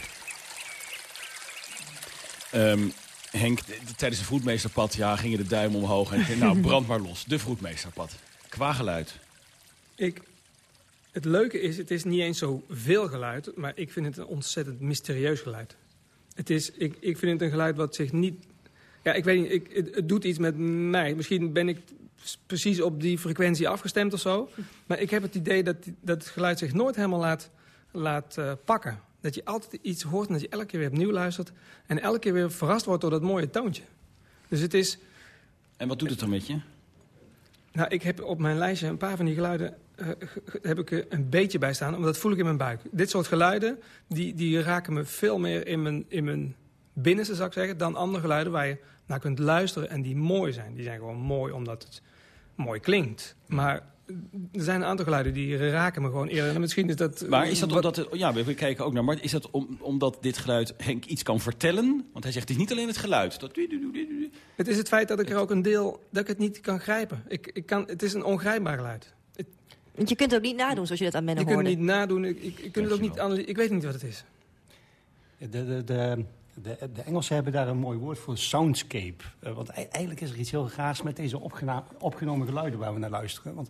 Ehm, Henk, tijdens de vroedmeesterpad ja, gingen de duimen omhoog. En nou, brand maar los. De vroedmeesterpad. Qua geluid. Ik, het leuke is, het is niet eens zo veel geluid, maar ik vind het een ontzettend mysterieus geluid. Het is, ik, ik vind het een geluid wat zich niet... Ja, ik weet niet, ik, het, het doet iets met mij. Misschien ben ik precies op die frequentie afgestemd of zo. Maar ik heb het idee dat, dat het geluid zich nooit helemaal laat, laat eh, pakken. Dat je altijd iets hoort en dat je elke keer weer opnieuw luistert. En elke keer weer verrast wordt door dat mooie toontje. Dus het is... En wat doet het dan met je? Nou, ik heb op mijn lijstje een paar van die geluiden ge- ge- heb ik er een beetje bij staan, omdat dat voel ik in mijn buik. Dit soort geluiden, die, die raken me veel meer in mijn, in mijn binnenste, zou ik zeggen, dan andere geluiden waar je naar kunt luisteren en die mooi zijn. Die zijn gewoon mooi omdat het mooi klinkt. Maar er zijn een aantal geluiden die raken me gewoon eerder. En misschien is dat... Maar is dat wat- omdat... Het, ja, we kijken ook naar... Maar is dat om, omdat dit geluid Henk iets kan vertellen? Want hij zegt, het is niet alleen het geluid. Dat... Het is het feit dat ik er ook een deel, dat ik het niet kan grijpen. Ik, ik kan, het is een ongrijpbaar geluid. Want je kunt het ook niet nadoen zoals je dat aan Menno Je kunt het hoorde. niet nadoen, ik, ik, ik, kunt het ook niet ik weet niet wat het is. De, de, de, de, de Engelsen hebben daar een mooi woord voor, soundscape. Eh, want ei- eigenlijk is er iets heel raars met deze opgenomen geluiden waar we naar luisteren. Want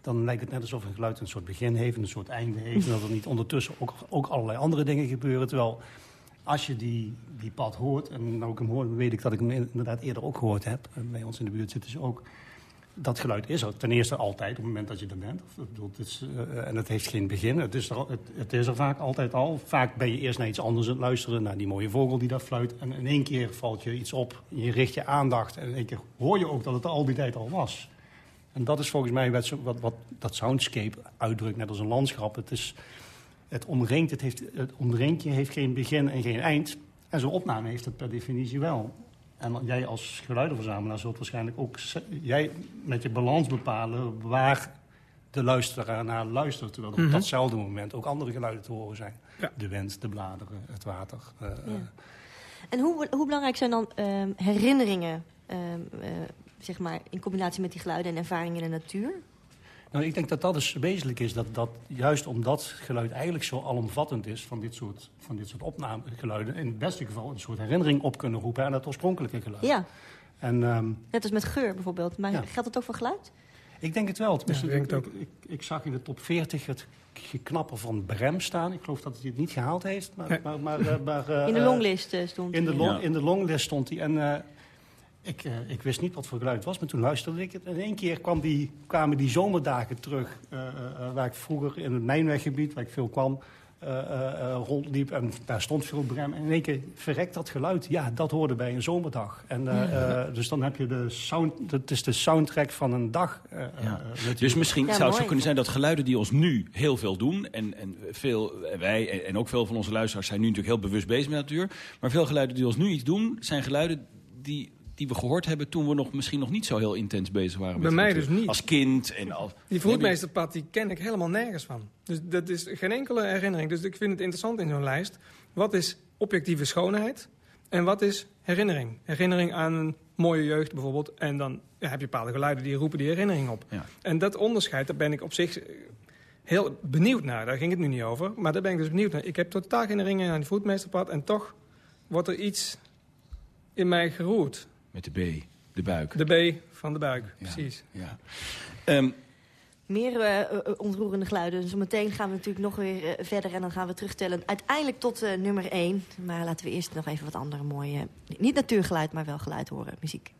dan lijkt het net alsof een geluid een soort begin heeft, een soort einde heeft. En dat er niet ondertussen ook, ook allerlei andere dingen gebeuren. Terwijl als je die, die pad hoort, en nou ik hem hoor, weet ik dat ik hem inderdaad eerder ook gehoord heb. En bij ons in de buurt zitten ze ook. Dat geluid is er ten eerste altijd op het moment dat je er bent. Of, bedoel, het is, eh, en het heeft geen begin. Het is, er, het, het is er vaak altijd al. Vaak ben je eerst naar iets anders aan het luisteren. Naar die mooie vogel die daar fluit. En in één keer valt je iets op. Je richt je aandacht. En in één keer hoor je ook dat het al die tijd al was. En dat is volgens mij wat, wat, dat soundscape uitdrukt. Net als een landschap. Het, is, het, omringt, het, heeft, het omringt heeft geen begin en geen eind. En zo'n opname heeft het per definitie wel. En jij als geluidenverzamelaar zult waarschijnlijk ook jij met je balans bepalen waar de luisteraar naar luistert. Terwijl er op Mhm. datzelfde moment ook andere geluiden te horen zijn. Ja. De wind, de bladeren, het water. eh, eh. En hoe, hoe belangrijk zijn dan ehm, herinneringen, ehm, eh, zeg maar, in combinatie met die geluiden en ervaringen in de natuur? Nou, ik denk dat dat dus wezenlijk is. Dat, dat juist omdat geluid eigenlijk zo alomvattend is van dit soort, van dit soort opnamegeluiden... in het beste geval een soort herinnering op kunnen roepen aan het oorspronkelijke geluid. Ja, En ehm, net als met geur bijvoorbeeld. Maar Ja. geldt dat ook voor geluid? ik denk het wel. Ja, ik denk ik, ik, ik, ik zag in de top 40 het geknappen van Brem staan. Ik geloof dat hij het niet gehaald heeft. Maar, Nee. maar, maar, eh, maar, eh, In de eh, longlist stond In de, hij. long, Ja. in de longlist stond hij. En eh, ik, eh, ik wist niet wat voor geluid het was, maar toen luisterde ik het. En in één keer kwam die, kwamen die zomerdagen terug. eh, eh, waar ik vroeger in het Mijnweggebied, waar ik veel kwam, eh, eh, eh, rondliep. En daar stond veel brem. En in één keer verrekt dat geluid. Ja, dat hoorde bij een zomerdag. En, dus dan heb je de sound. Het is de soundtrack van een dag. Ja. Dus misschien Ja, zou het zo kunnen zijn dat geluiden die ons nu heel veel doen... en, en veel, wij en, en ook veel van onze luisteraars zijn nu natuurlijk heel bewust bezig met natuur... maar veel geluiden die ons nu iets doen, zijn geluiden die, die we gehoord hebben... toen we nog, misschien nog niet zo heel intens bezig waren met Bij mij dus niet. Als kind en als... Die vroedmeesterpad die ken ik helemaal nergens van. Dus dat is geen enkele herinnering. Dus ik vind het interessant in zo'n lijst. Wat is objectieve schoonheid? En wat is herinnering? Herinnering aan een mooie jeugd bijvoorbeeld. En dan ja, heb je bepaalde geluiden die roepen die herinnering op. Ja. En dat onderscheid, daar ben ik op zich heel benieuwd naar. Daar ging het nu niet over. Maar daar ben ik dus benieuwd naar. Ik heb totaal geen herinnering aan die vroedmeesterpad. En toch wordt er iets in mij geroerd. Met de B, de buik. De B van de buik, Ja. precies. Ja. Ehm, Meer eh, eh, ontroerende geluiden. Zometeen gaan we natuurlijk nog weer eh, verder en dan gaan we terugtellen. Uiteindelijk tot eh, nummer 1. Maar laten we eerst nog even wat andere mooie... Niet natuurgeluid, maar wel geluid horen. Muziek.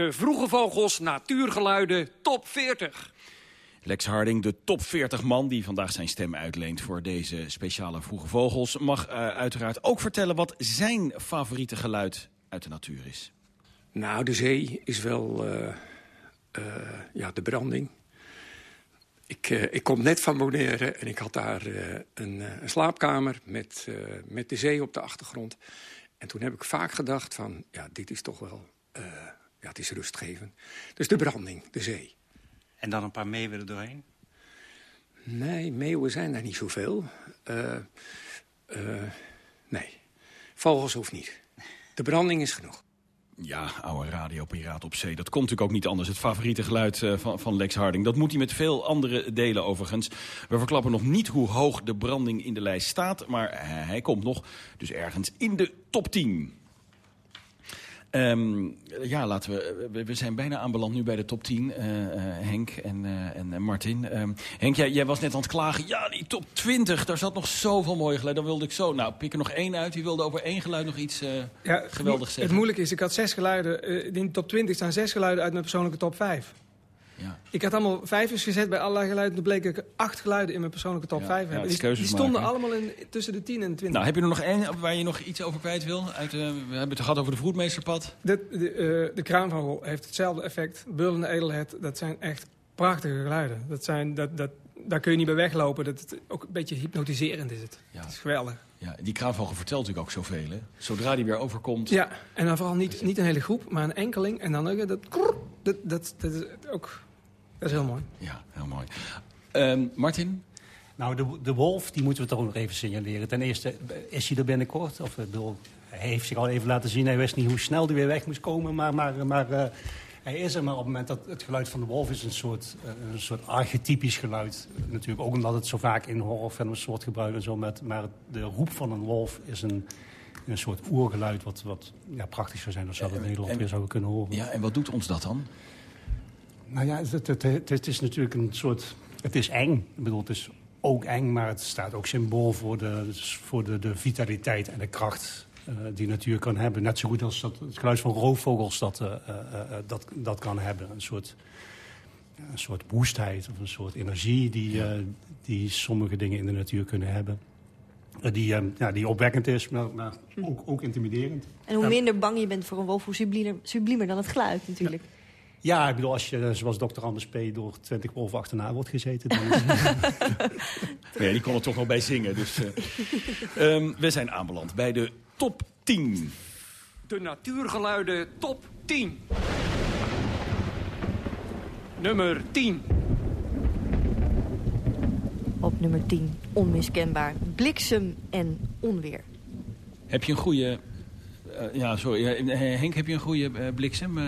De Vroege Vogels Natuurgeluiden Top 40. Lex Harding, de top 40 man die vandaag zijn stem uitleent voor deze speciale Vroege Vogels... mag uh, uiteraard ook vertellen wat zijn favoriete geluid uit de natuur is. Nou, de zee is wel uh, uh, ja, de branding. Ik, ik, kom net van Bonaire en ik had daar een, een, slaapkamer met, met de zee op de achtergrond. En toen heb ik vaak gedacht van, ja, dit is toch wel ja, het is rustgevend. Dus de branding, de zee. En dan een paar meeuwen er doorheen? Nee, meeuwen zijn er niet zoveel. Uh, uh, nee, vogels hoeft niet. De branding is genoeg. Ja, oude radiopiraat op zee. Dat komt natuurlijk ook niet anders. Het favoriete geluid uh, van, van Lex Harding. Dat moet hij met veel andere delen overigens. We verklappen nog niet hoe hoog de branding in de lijst staat. Maar hij komt nog dus ergens in de top 10. Um, ja, laten we, we zijn bijna aanbeland nu bij de top 10, uh, uh, Henk en, uh, en Martin. Um, Henk, jij, jij, was net aan het klagen. Ja, die top 20, daar zat nog zoveel mooie geluiden. Dan wilde ik zo, nou, pik er nog één uit. Die wilde over één geluid nog iets ja, geweldigs zeggen. Het moeilijke is, ik had zes geluiden. in de top 20 staan zes geluiden uit mijn persoonlijke top 5. Ja. Ik had allemaal vijfers gezet bij allerlei geluiden. Toen bleek ik acht geluiden in mijn persoonlijke top ja, 5 ja, hebben. Die, die stonden maken. allemaal in, tussen de 10 en de 20. Nou, heb je er nog één waar je nog iets over kwijt wil? Uit, uh, we hebben het gehad over de vroedmeesterpad. De, de, uh, de kraanvogel heeft hetzelfde effect. Bullende edelheid, dat zijn echt prachtige geluiden. Dat zijn, dat, dat, daar kun je niet bij weglopen. Dat, het, ook een beetje hypnotiserend is het. Ja. Het is geweldig. Ja, die kraanvogel vertelt natuurlijk ook zoveel. Hè? Zodra die weer overkomt... Ja, en dan vooral niet, niet een hele groep, maar een enkeling. En dan dat, dat, dat, dat is ook dat is heel mooi. Ja, heel mooi. Um, Martin? Nou, de, de wolf, die moeten we toch nog even signaleren. Ten eerste, is hij er binnenkort? Of, bedoel, hij heeft zich al even laten zien. Hij wist niet hoe snel hij weer weg moest komen. Maar, maar, maar uh, hij is er. Maar op het moment dat het geluid van de wolf is een soort, uh, een soort archetypisch geluid. Natuurlijk ook omdat het zo vaak in horrorfilms wordt gebruikt en zo. Met, maar de roep van een wolf is een, een soort oergeluid wat, wat ja, prachtig zou zijn. Als we dat in Nederland en, weer zouden kunnen horen. Ja, en wat doet ons dat dan? Nou ja, het, het, het, het, is natuurlijk een soort... Het is eng. Ik bedoel, het is ook eng, maar het staat ook symbool voor de, voor de, de vitaliteit en de kracht uh, die natuur kan hebben. Net zo goed als dat, het geluid van roofvogels dat, uh, uh, dat, dat kan hebben. Een soort, een soort woestheid of een soort energie die, ja. die sommige dingen in de natuur kunnen hebben. Die, ja, die opwekkend is, maar, maar ook, ook intimiderend. En hoe minder bang je bent voor een wolf, hoe subliemer, subliemer dan het geluid natuurlijk. Ja. Ja, ik bedoel, als je zoals dokter Anders P. door 20 wolven achterna wordt gezeten... Dan ja, die kon er toch nog bij zingen. Dus, uh, um, we zijn aanbeland bij de top 10. De natuurgeluiden top 10. Nummer 10. Op nummer 10, onmiskenbaar, bliksem en onweer. Heb je een goede... Uh, ja, sorry. Henk, heb je een goede uh, bliksem...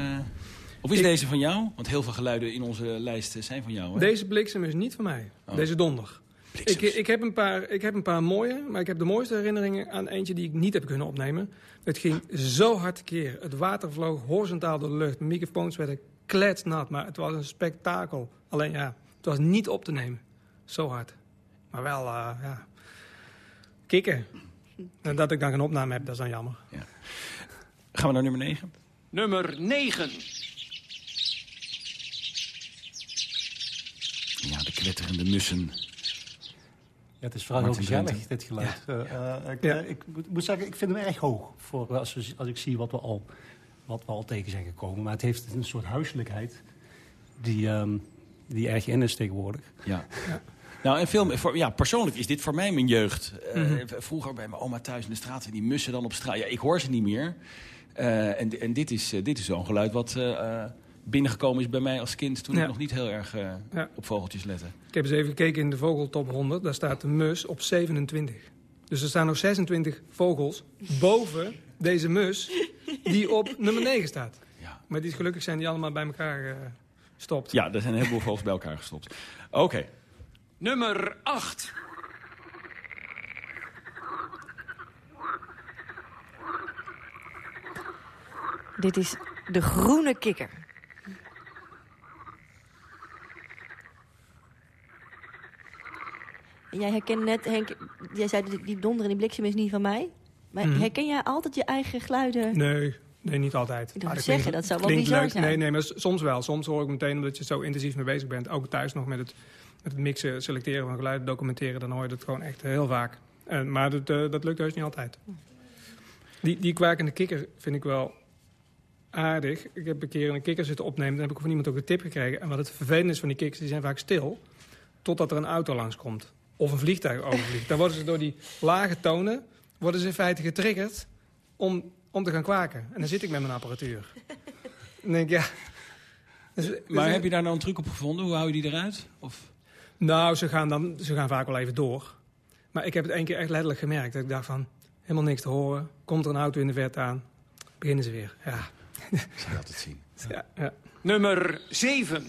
Of is ik, deze van jou? Want heel veel geluiden in onze lijst zijn van jou. Hè? Deze bliksem is niet van mij. Oh. Deze donder. Ik, ik, heb een paar, ik heb een paar mooie, maar ik heb de mooiste herinneringen aan eentje die ik niet heb kunnen opnemen. Het ging zo hard keer. Het water vloog horizontaal door de lucht. De microfoons werden kletsnat, maar het was een spektakel. Alleen ja, het was niet op te nemen. Zo hard. Maar wel, uh, ja, kikken. En dat ik dan geen opname heb, dat is dan jammer. Ja. Gaan we naar nummer 9? Nummer 9. Kwetterende mussen. Ja, het is vooral heel gezellig, dit geluid. Eh, eh, ik, Ja. eh, ik moet, zeggen, ik vind hem erg hoog. Voor, als, we- als ik zie wat we, al, wat we al tegen zijn gekomen. Maar het heeft een soort huiselijkheid die, ehm, die erg in is tegenwoordig. Ja. Nou, en veel, voor, ja, persoonlijk is dit voor mij mijn jeugd. Eh, Mhm. Vroeger bij mijn oma thuis in de straat en die mussen dan op straat. Ja, ik hoor ze niet meer. Eh, en en dit, is, dit is zo'n geluid wat eh, eh, binnengekomen is bij mij als kind... toen Ja. ik nog niet heel erg eh, Ja. op vogeltjes lette. Ik heb eens even gekeken in de vogeltop 100. Daar staat de mus op 27. Dus er staan nog 26 vogels boven deze mus die op nummer 9 staat. Ja. Maar die is gelukkig zijn die allemaal bij elkaar eh, gestopt. Ja, er zijn een heleboel vogels bij elkaar gestopt. Oké. Nummer 8. Dit is de groene kikker. Jij herkent net, Henk, jij zei die, die donder en die bliksem is niet van mij. Maar Mhm. herken jij altijd je eigen geluiden? Nee, nee, niet altijd. Ik Maar zeggen, dat zou wel bizar leuk. zijn. Nee, nee, maar soms wel. Soms hoor ik meteen omdat je zo intensief mee bezig bent. Ook thuis nog met het, met het mixen, selecteren van geluiden, documenteren. Dan hoor je dat gewoon echt heel vaak. En, maar dat, eh, dat lukt heus niet altijd. Die, die kwakende kikker vind ik wel aardig. Ik heb een keer een kikker zitten opnemen. Dan heb ik van iemand ook een tip gekregen. En wat het vervelend is van die kikkers, die zijn vaak stil. Totdat er een auto langskomt. Of een vliegtuig overvliegt. Dan worden ze door die lage tonen, worden ze in feite getriggerd om, om te gaan kwaken. En dan zit ik met mijn apparatuur. Dan denk ik, ja... Dus- Maar dus- heb je daar nou een truc op gevonden? Hoe hou je die eruit? Of... Nou, ze gaan, dan, ze gaan vaak wel even door. Maar ik heb het één keer echt letterlijk gemerkt. Dat ik dacht van, helemaal niks te horen. Komt er een auto in de verte aan. Beginnen ze weer. Ja, Zal je altijd zien. ja, ja. Nummer 7.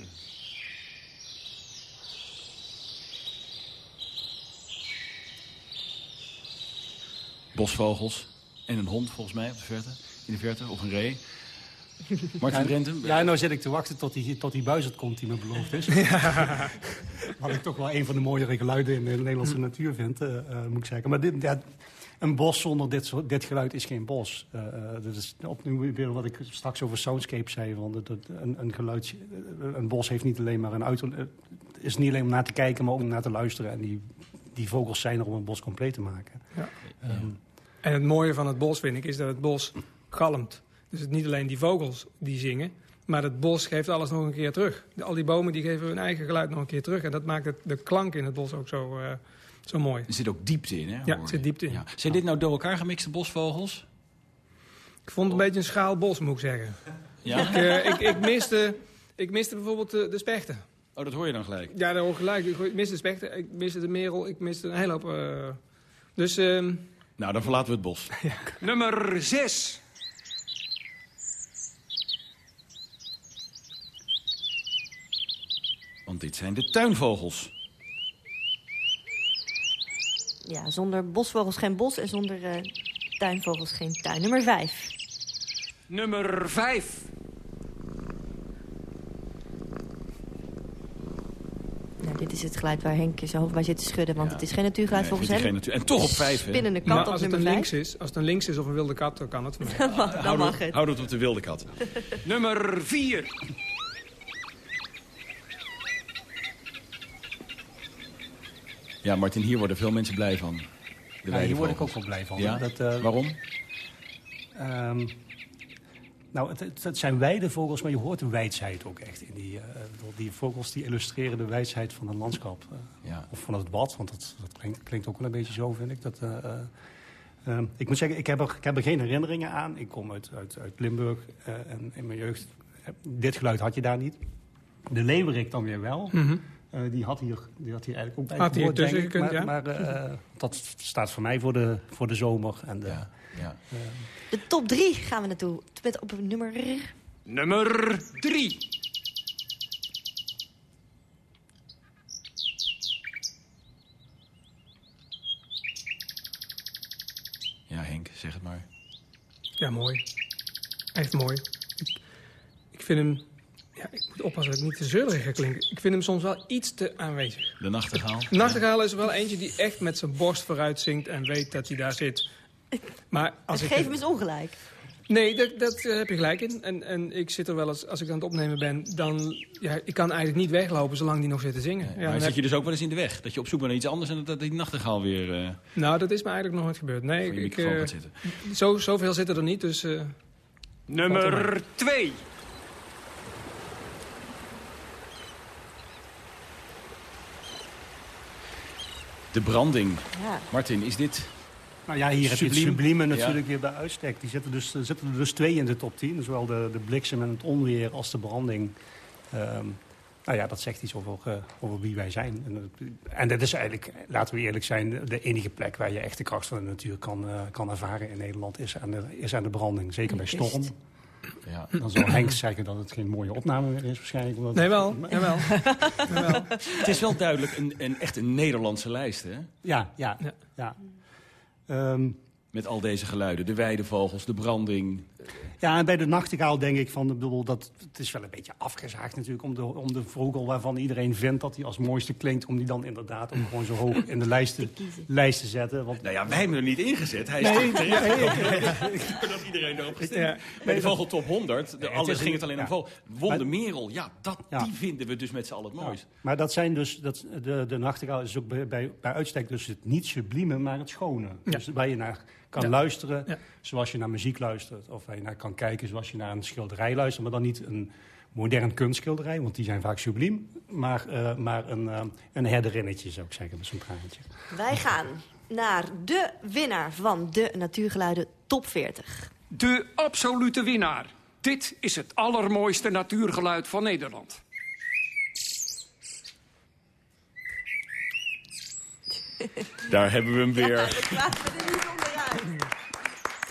Bosvogels. En een hond, volgens mij, op de verte. In de verte. Of een ree. Martin Drenthe. Ja, nou zit ik te wachten tot die, tot die buizerd komt die me beloofd is. Wat ik toch wel een van de mooiere geluiden in de Nederlandse natuur vind, eh, eh, moet ik zeggen. Maar dit, ja, een bos zonder dit, soort- dit geluid is geen bos. Eh, eh, dat is opnieuw weer wat ik straks over soundscape zei. Want het, het- een, een, geluid, een bos heeft niet alleen maar een uiterlijk... Het is niet alleen om naar te kijken, maar ook om naar te luisteren. En die, die vogels zijn er om een bos compleet te maken. Ja. Ehm, En het mooie van het bos, vind ik, is dat het bos galmt. Dus het niet alleen die vogels die zingen... maar het bos geeft alles nog een keer terug. Al die bomen die geven hun eigen geluid nog een keer terug. En dat maakt het, de klank in het bos ook zo, eh, zo mooi. Er zit ook diepte in, hè? Ja, er zit diepte in. Ja. Zijn dit nou door elkaar gemixte bosvogels? Ik vond het een beetje een schaal bos, moet ik zeggen. Ja? Ik, eh, ik, ik, miste, ik miste bijvoorbeeld de, de spechten. Oh, dat hoor je dan gelijk. Ja, daar hoor ik gelijk. Ik miste de spechten, ik miste de merel, ik miste een hele hoop... eh, dus ehm, Nou, dan verlaten we het bos. Nummer 6. Want dit zijn de tuinvogels. Ja, zonder bosvogels geen bos en zonder eh, tuinvogels geen tuin. Nummer 5. Nummer 5. Nou, dit is het geluid waar Henk zijn hoofd bij zit te schudden. Want Ja. het is geen natuurgeluid Nee, volgens hem. geen natuur- En toch op vijf? Spinnende kat nou, op als het een 5. links is, als het een links is of een wilde kat, dan kan het. Dan mag, dan het. Houden we het op de wilde kat. Nummer 4. Ja, Martin, hier worden veel mensen blij van. De ja, hier word ik ook wel blij van. Ja? Dat, eh, Waarom? Ehm, nou, het, het, het zijn weidevogels, maar je hoort de wijsheid ook echt in die, eh, bedoel, die vogels die illustreren de wijsheid van een landschap. eh, Ja. Of van het bad, want dat, dat klinkt, klinkt ook wel een beetje zo, vind ik. Dat, eh, eh, ehm, ik moet zeggen, ik heb, er, ik heb er geen herinneringen aan. Ik kom uit, uit, uit Limburg eh, en in mijn jeugd. dit geluid had je daar niet. De leeuwerik dan weer wel. Mhm. Eh, die, had hier, die had hier eigenlijk ook bij Had hier gehoord, denk tussen ik. gekund, maar, ja. maar eh, dat staat voor mij voor de, voor de zomer. En de, Ja, ja. De top 3 gaan we naartoe. Met op nummer... Nummer 3. ja, Henk, zeg het maar. Ja, mooi. Echt mooi. Ik, ik vind hem... Ja, ik moet oppassen dat ik niet te zeurig ga klinken. Ik vind hem soms wel iets te aanwezig. De nachtegaal. Nachtegaal is er wel eentje die echt met zijn borst vooruit zingt... en weet dat hij daar zit. Maar als ik... Geef hem eens ongelijk. Nee, dat, dat eh, heb je gelijk in. En, en ik zit er wel eens, als ik aan het opnemen ben, dan... Ja, ik kan eigenlijk niet weglopen zolang die nog zit te zingen. ja, maar dan zit heb- je dus ook wel eens in de weg? Dat je op zoek bent naar iets anders en dat, dat die nachtegaal weer eh Nou, dat is me eigenlijk nog nooit gebeurd. Nee, ik, microfoon eh, gaat zitten. zo, zoveel zitten er niet, dus... eh, Nummer 2. De branding. Ja. Martin, is dit... Nou ja, hier heb je het Subliem. sublieme Ja. natuurlijk weer bij uitstek. Die zitten, dus, er zitten er dus twee in de top 10. Zowel de, de bliksem en het onweer als de branding. Ehm, nou ja, dat zegt iets over, eh, over wie wij zijn. En, het- en dat is eigenlijk, laten we eerlijk zijn, de- enige plek waar je echt de kracht van de natuur kan, eh, kan ervaren in Nederland is aan de, is aan de branding. Zeker bij storm. Ja. Dan zal Henk zeggen dat het geen mooie opname meer is waarschijnlijk. Omdat nee, wel. Jawel. Jawel. Het is wel duidelijk een, een echt een Nederlandse lijst, hè? Ja, ja, Ja. ja. Ehm, Met al deze geluiden. De weidevogels, de branding. Ja, en bij de nachtegaal denk ik van, ik bedoel, dat, het is wel een beetje afgezaagd natuurlijk om de, om de vogel waarvan iedereen vindt dat hij als mooiste klinkt, om die dan inderdaad ook gewoon zo hoog in de lijst te, lijst te zetten. Want, Nou ja, wij hebben er niet ingezet. Hij is nee, terecht dat iedereen erop gestemd. Ja. Bij de Vogel Top 100, de, alles is ging het alleen om ja. vogel. Wonde Merel, ja, dat, Ja. die vinden we dus met z'n allen het mooist. maar dat zijn dus, dat, de, de nachtegaal is ook bij, bij, bij uitstek dus het niet sublieme, maar het schone. Dus waar je naar kan Ja. luisteren, Ja. zoals je naar muziek luistert. Of waar je naar kan kijken zoals je naar een schilderij luistert. Maar dan niet een modern kunstschilderij, want die zijn vaak subliem. Maar, eh, maar een, eh, een herderinnetje, zou ik zeggen, met zo'n traantje. Wij gaan naar de winnaar van de Natuurgeluiden Top 40. De absolute winnaar. Dit is het allermooiste natuurgeluid van Nederland. Daar hebben we hem weer. We praten er niet onderuit.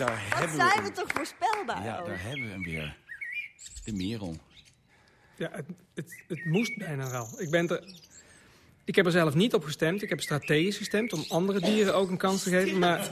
Daar Wat hebben zijn we we toch voorspelbaar? Ja, daar hebben we hem weer. De Merel. Ja, het, het, het moest bijna wel. Ik, ben er, ik heb er zelf niet op gestemd. Ik heb strategisch gestemd om andere dieren ook een kans te geven. Maar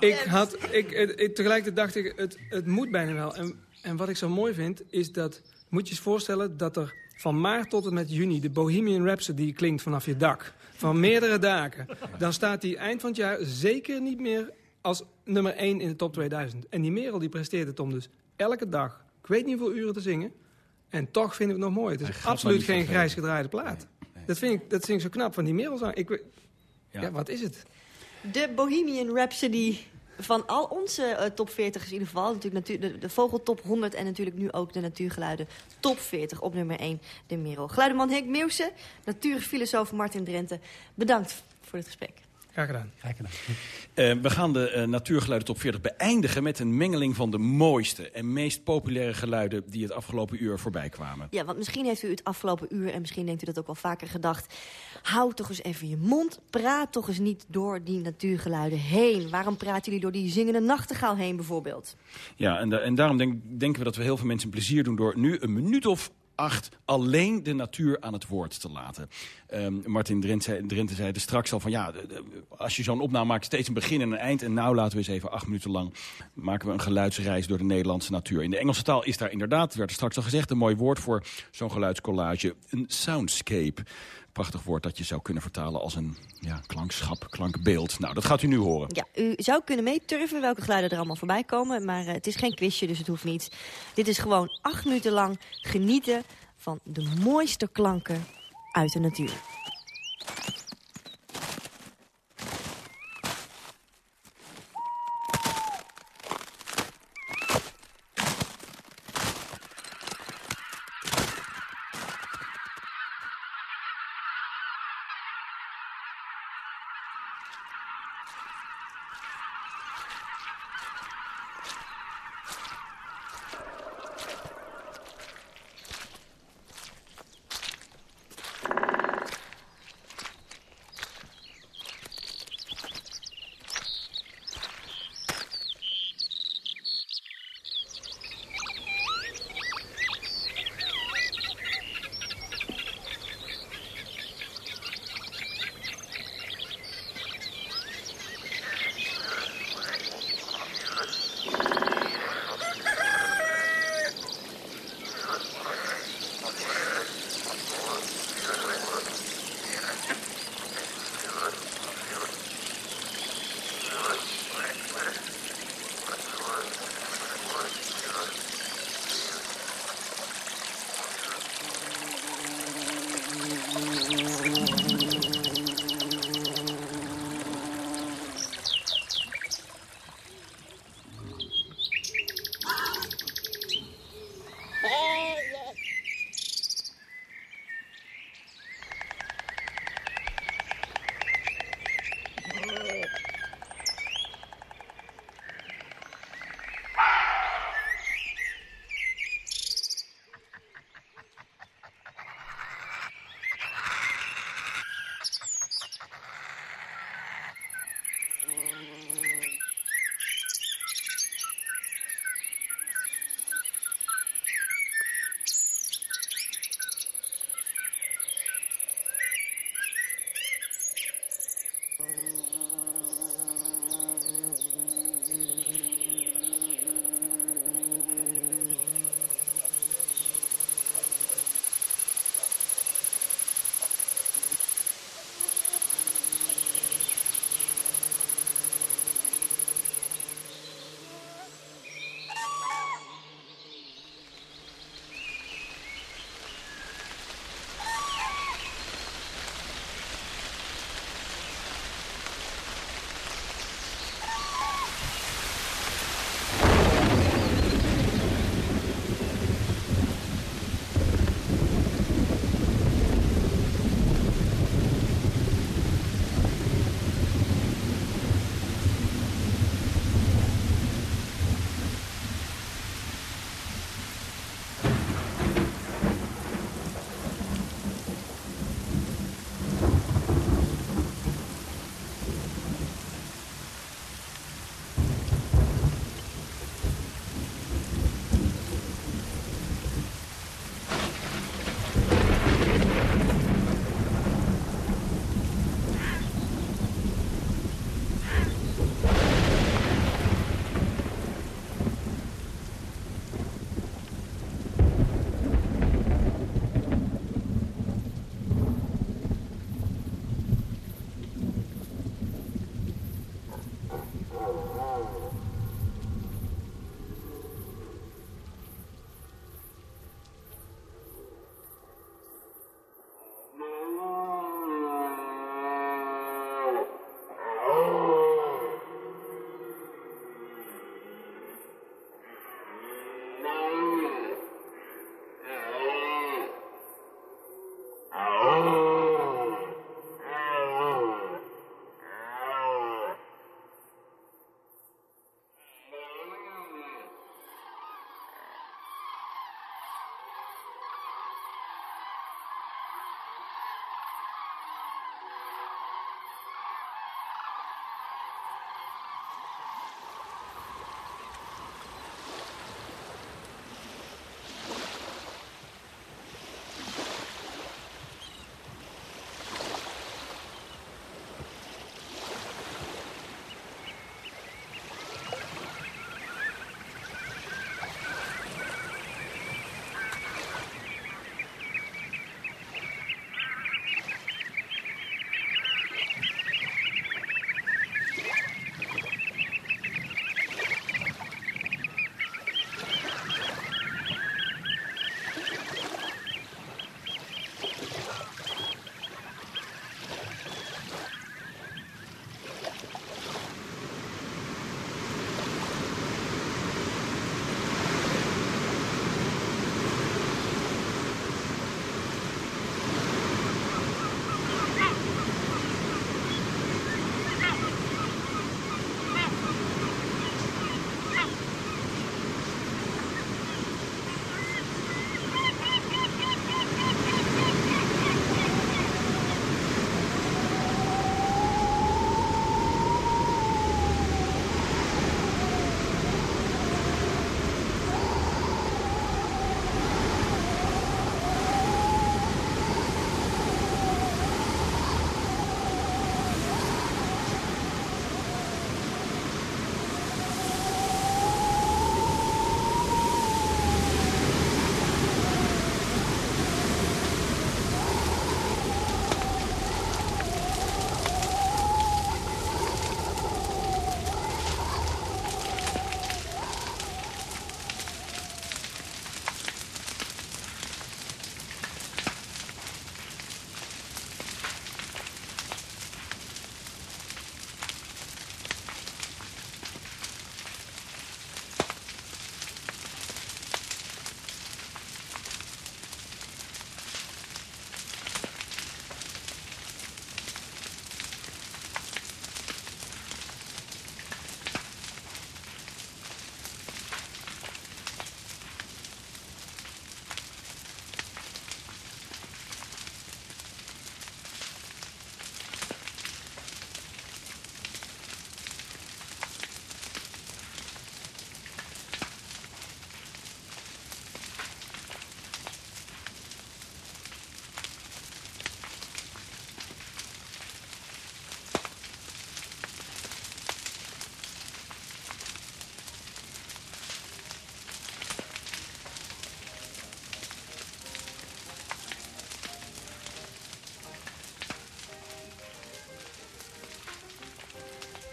ik had, ik- tegelijkertijd dacht ik, het, het moet bijna wel. En, en wat ik zo mooi vind, is dat... Moet je eens voorstellen dat er van maart tot en met juni... de Bohemian Rhapsody klinkt vanaf je dak. Van meerdere daken. Dan staat die eind van het jaar zeker niet meer als nummer 1 in de top 2000. En die Merel die presteert het om dus elke dag... Ik weet niet hoeveel uren te zingen. En toch vinden we het nog mooi. Het is absoluut geen grijs gedraaide plaat. Dat, vind ik, dat vind ik zo knap van die Merel. Ik, Ja. ja. wat is het? De Bohemian Rhapsody van al onze eh, top 40 in ieder geval. Natuurlijk natu- de, de Vogel top 100 en natuurlijk nu ook de Natuurgeluiden top 40 op nummer 1, de Merel. Geluideman Henk Meeuwse, natuurfilosoof Martin Drenthe. Bedankt voor het gesprek. Graag gedaan. Eh, we gaan de eh, Natuurgeluiden Top 40 beëindigen met een mengeling van de mooiste en meest populaire geluiden die het afgelopen uur voorbij kwamen. Ja, want misschien heeft u het afgelopen uur en misschien denkt u dat ook wel vaker gedacht. Hou toch eens even je mond. Praat toch eens niet door die natuurgeluiden heen. Waarom praten jullie door die zingende nachtegaal heen bijvoorbeeld? Ja, en, da- en daarom denk, denken we dat we heel veel mensen plezier doen... door nu een minuut of acht alleen de natuur aan het woord te laten. Ehm, Martin Drenthe zei, zei straks al van... ja, als je zo'n opname maakt, steeds een begin en een eind... en nou laten we eens even acht minuten lang... maken we een geluidsreis door de Nederlandse natuur. In de Engelse taal is daar inderdaad, werd er straks al gezegd... een mooi woord voor zo'n geluidscollage, een soundscape... Prachtig woord dat je zou kunnen vertalen als een ja, klankschap, klankbeeld. Nou, dat gaat u nu horen. Ja, u zou kunnen meeturven welke geluiden er allemaal voorbij komen. Maar eh, het is geen quizje, dus het hoeft niet. Dit is gewoon acht minuten lang genieten van de mooiste klanken uit de natuur.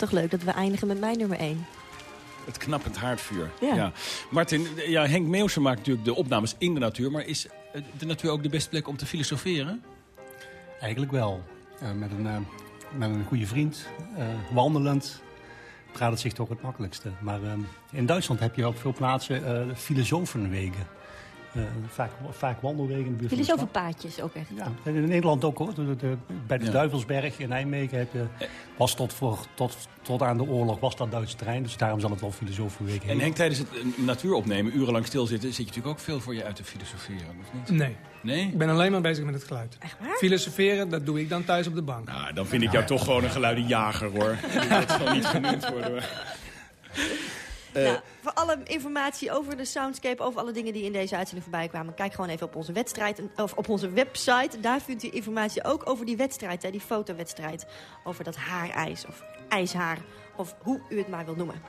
Toch leuk dat we eindigen met mijn nummer 1. Het knappend haardvuur. Ja. Martin, ja, Henk Meeuwse maakt natuurlijk de opnames in de natuur... maar is eh, de natuur ook de beste plek om te filosoferen? Eigenlijk wel. Eh, met, een, eh, met een goede vriend, eh, wandelend, praat het zich toch het makkelijkste. Maar eh, in Duitsland heb je op veel plaatsen eh filosofenwegen. Eh, vaak, vaak wandelwegen in de buurt van de stad. Filosofenpaadjes ook echt. Ja, en in Nederland ook hoor. De- de- bij de Ja. Duivelsberg in Nijmegen heb je, was tot, voor, tot, tot aan de oorlog was dat Duits terrein. Dus daarom zal het wel filosofenwegen En heten. Henk, tijdens het eh, natuuropnemen, urenlang stilzitten... zit je natuurlijk ook veel voor je uit te filosoferen, of niet? Nee, Nee? ik ben alleen maar bezig met het geluid. Echt waar? Filosoferen, dat doe ik dan thuis op de bank. Nou, dan vind ik jou toch gewoon een geluidenjager, hoor. Dat zal niet genoemd worden, hoor. Nou, voor alle informatie over de soundscape, over alle dingen die in deze uitzending voorbij kwamen, kijk gewoon even op onze wedstrijd, of op onze website. Daar vindt u informatie ook over die wedstrijd, hè, die fotowedstrijd. Over dat haarijs of ijshaar, of hoe u het maar wilt noemen.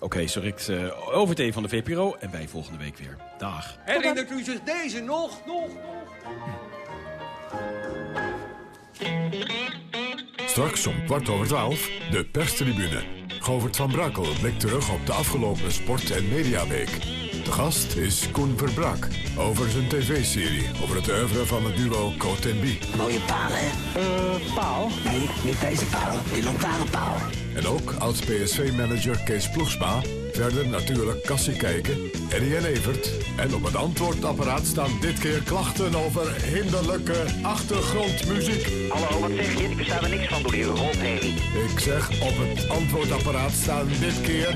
Oké, rikt uh, over het van de VPRO en wij volgende week weer. Dag. Herinnert u zich deze nog? Nog, nog? Straks om kwart over twaalf, de perstribune. Govert van Brakel blikt terug op de afgelopen sport- en mediaweek. De gast is Koen Verbrak over zijn tv-serie over het oeuvre van het duo Cote en Bie. Mooie paal, hè? Eh, paal? Nee, niet deze paal. Die lantaarnpaal. En ook oud-PSV-manager Kees Ploegsma. Verder natuurlijk Cassie Kijken, Eddie en Evert. En op het antwoordapparaat staan dit keer klachten over hinderlijke achtergrondmuziek. Hallo, wat zeg je? Ik versta er niks van door die rotherrie. Ik zeg op het antwoordapparaat staan dit keer...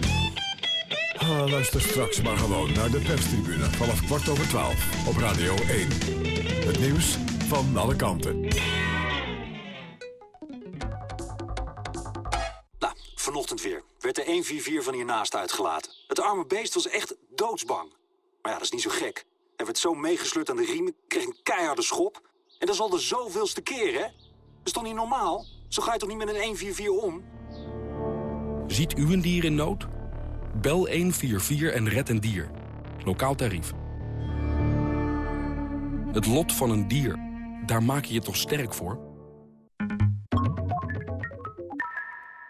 Ah, luister straks maar gewoon naar de perstribune vanaf kwart over twaalf op Radio 1. Het nieuws van alle kanten. De 144 van hiernaast uitgelaten. Het arme beest was echt doodsbang. Maar ja, dat is niet zo gek. Hij werd zo meegesleurd aan de riemen, kreeg een keiharde schop. En dat is al de zoveelste keer, hè? Dat is toch niet normaal? Zo ga je toch niet met een 144 om? Ziet u een dier in nood? Bel 144 en red een dier. Lokaal tarief. Het lot van een dier. Daar maak je je toch sterk voor?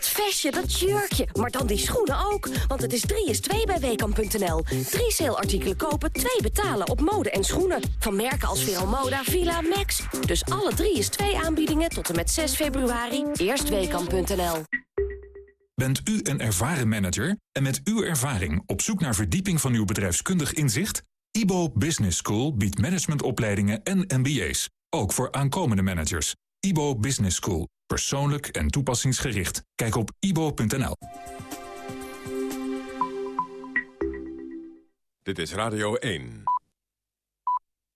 Dat vestje, dat jurkje, maar dan die schoenen ook. Want het is 3 is 2 bij Weekamp.nl. Drie saleartikelen kopen, twee betalen op mode en schoenen. Van merken als Veromoda, Villa, Max. Dus alle 3 is 2 aanbiedingen tot en met 6 februari. Eerst Weekamp.nl. Bent u een ervaren manager en met uw ervaring op zoek naar verdieping van uw bedrijfskundig inzicht? IBO Business School biedt managementopleidingen en MBA's, ook voor aankomende managers. IBO Business School, persoonlijk en toepassingsgericht. Kijk op ibo.nl. Dit is Radio 1.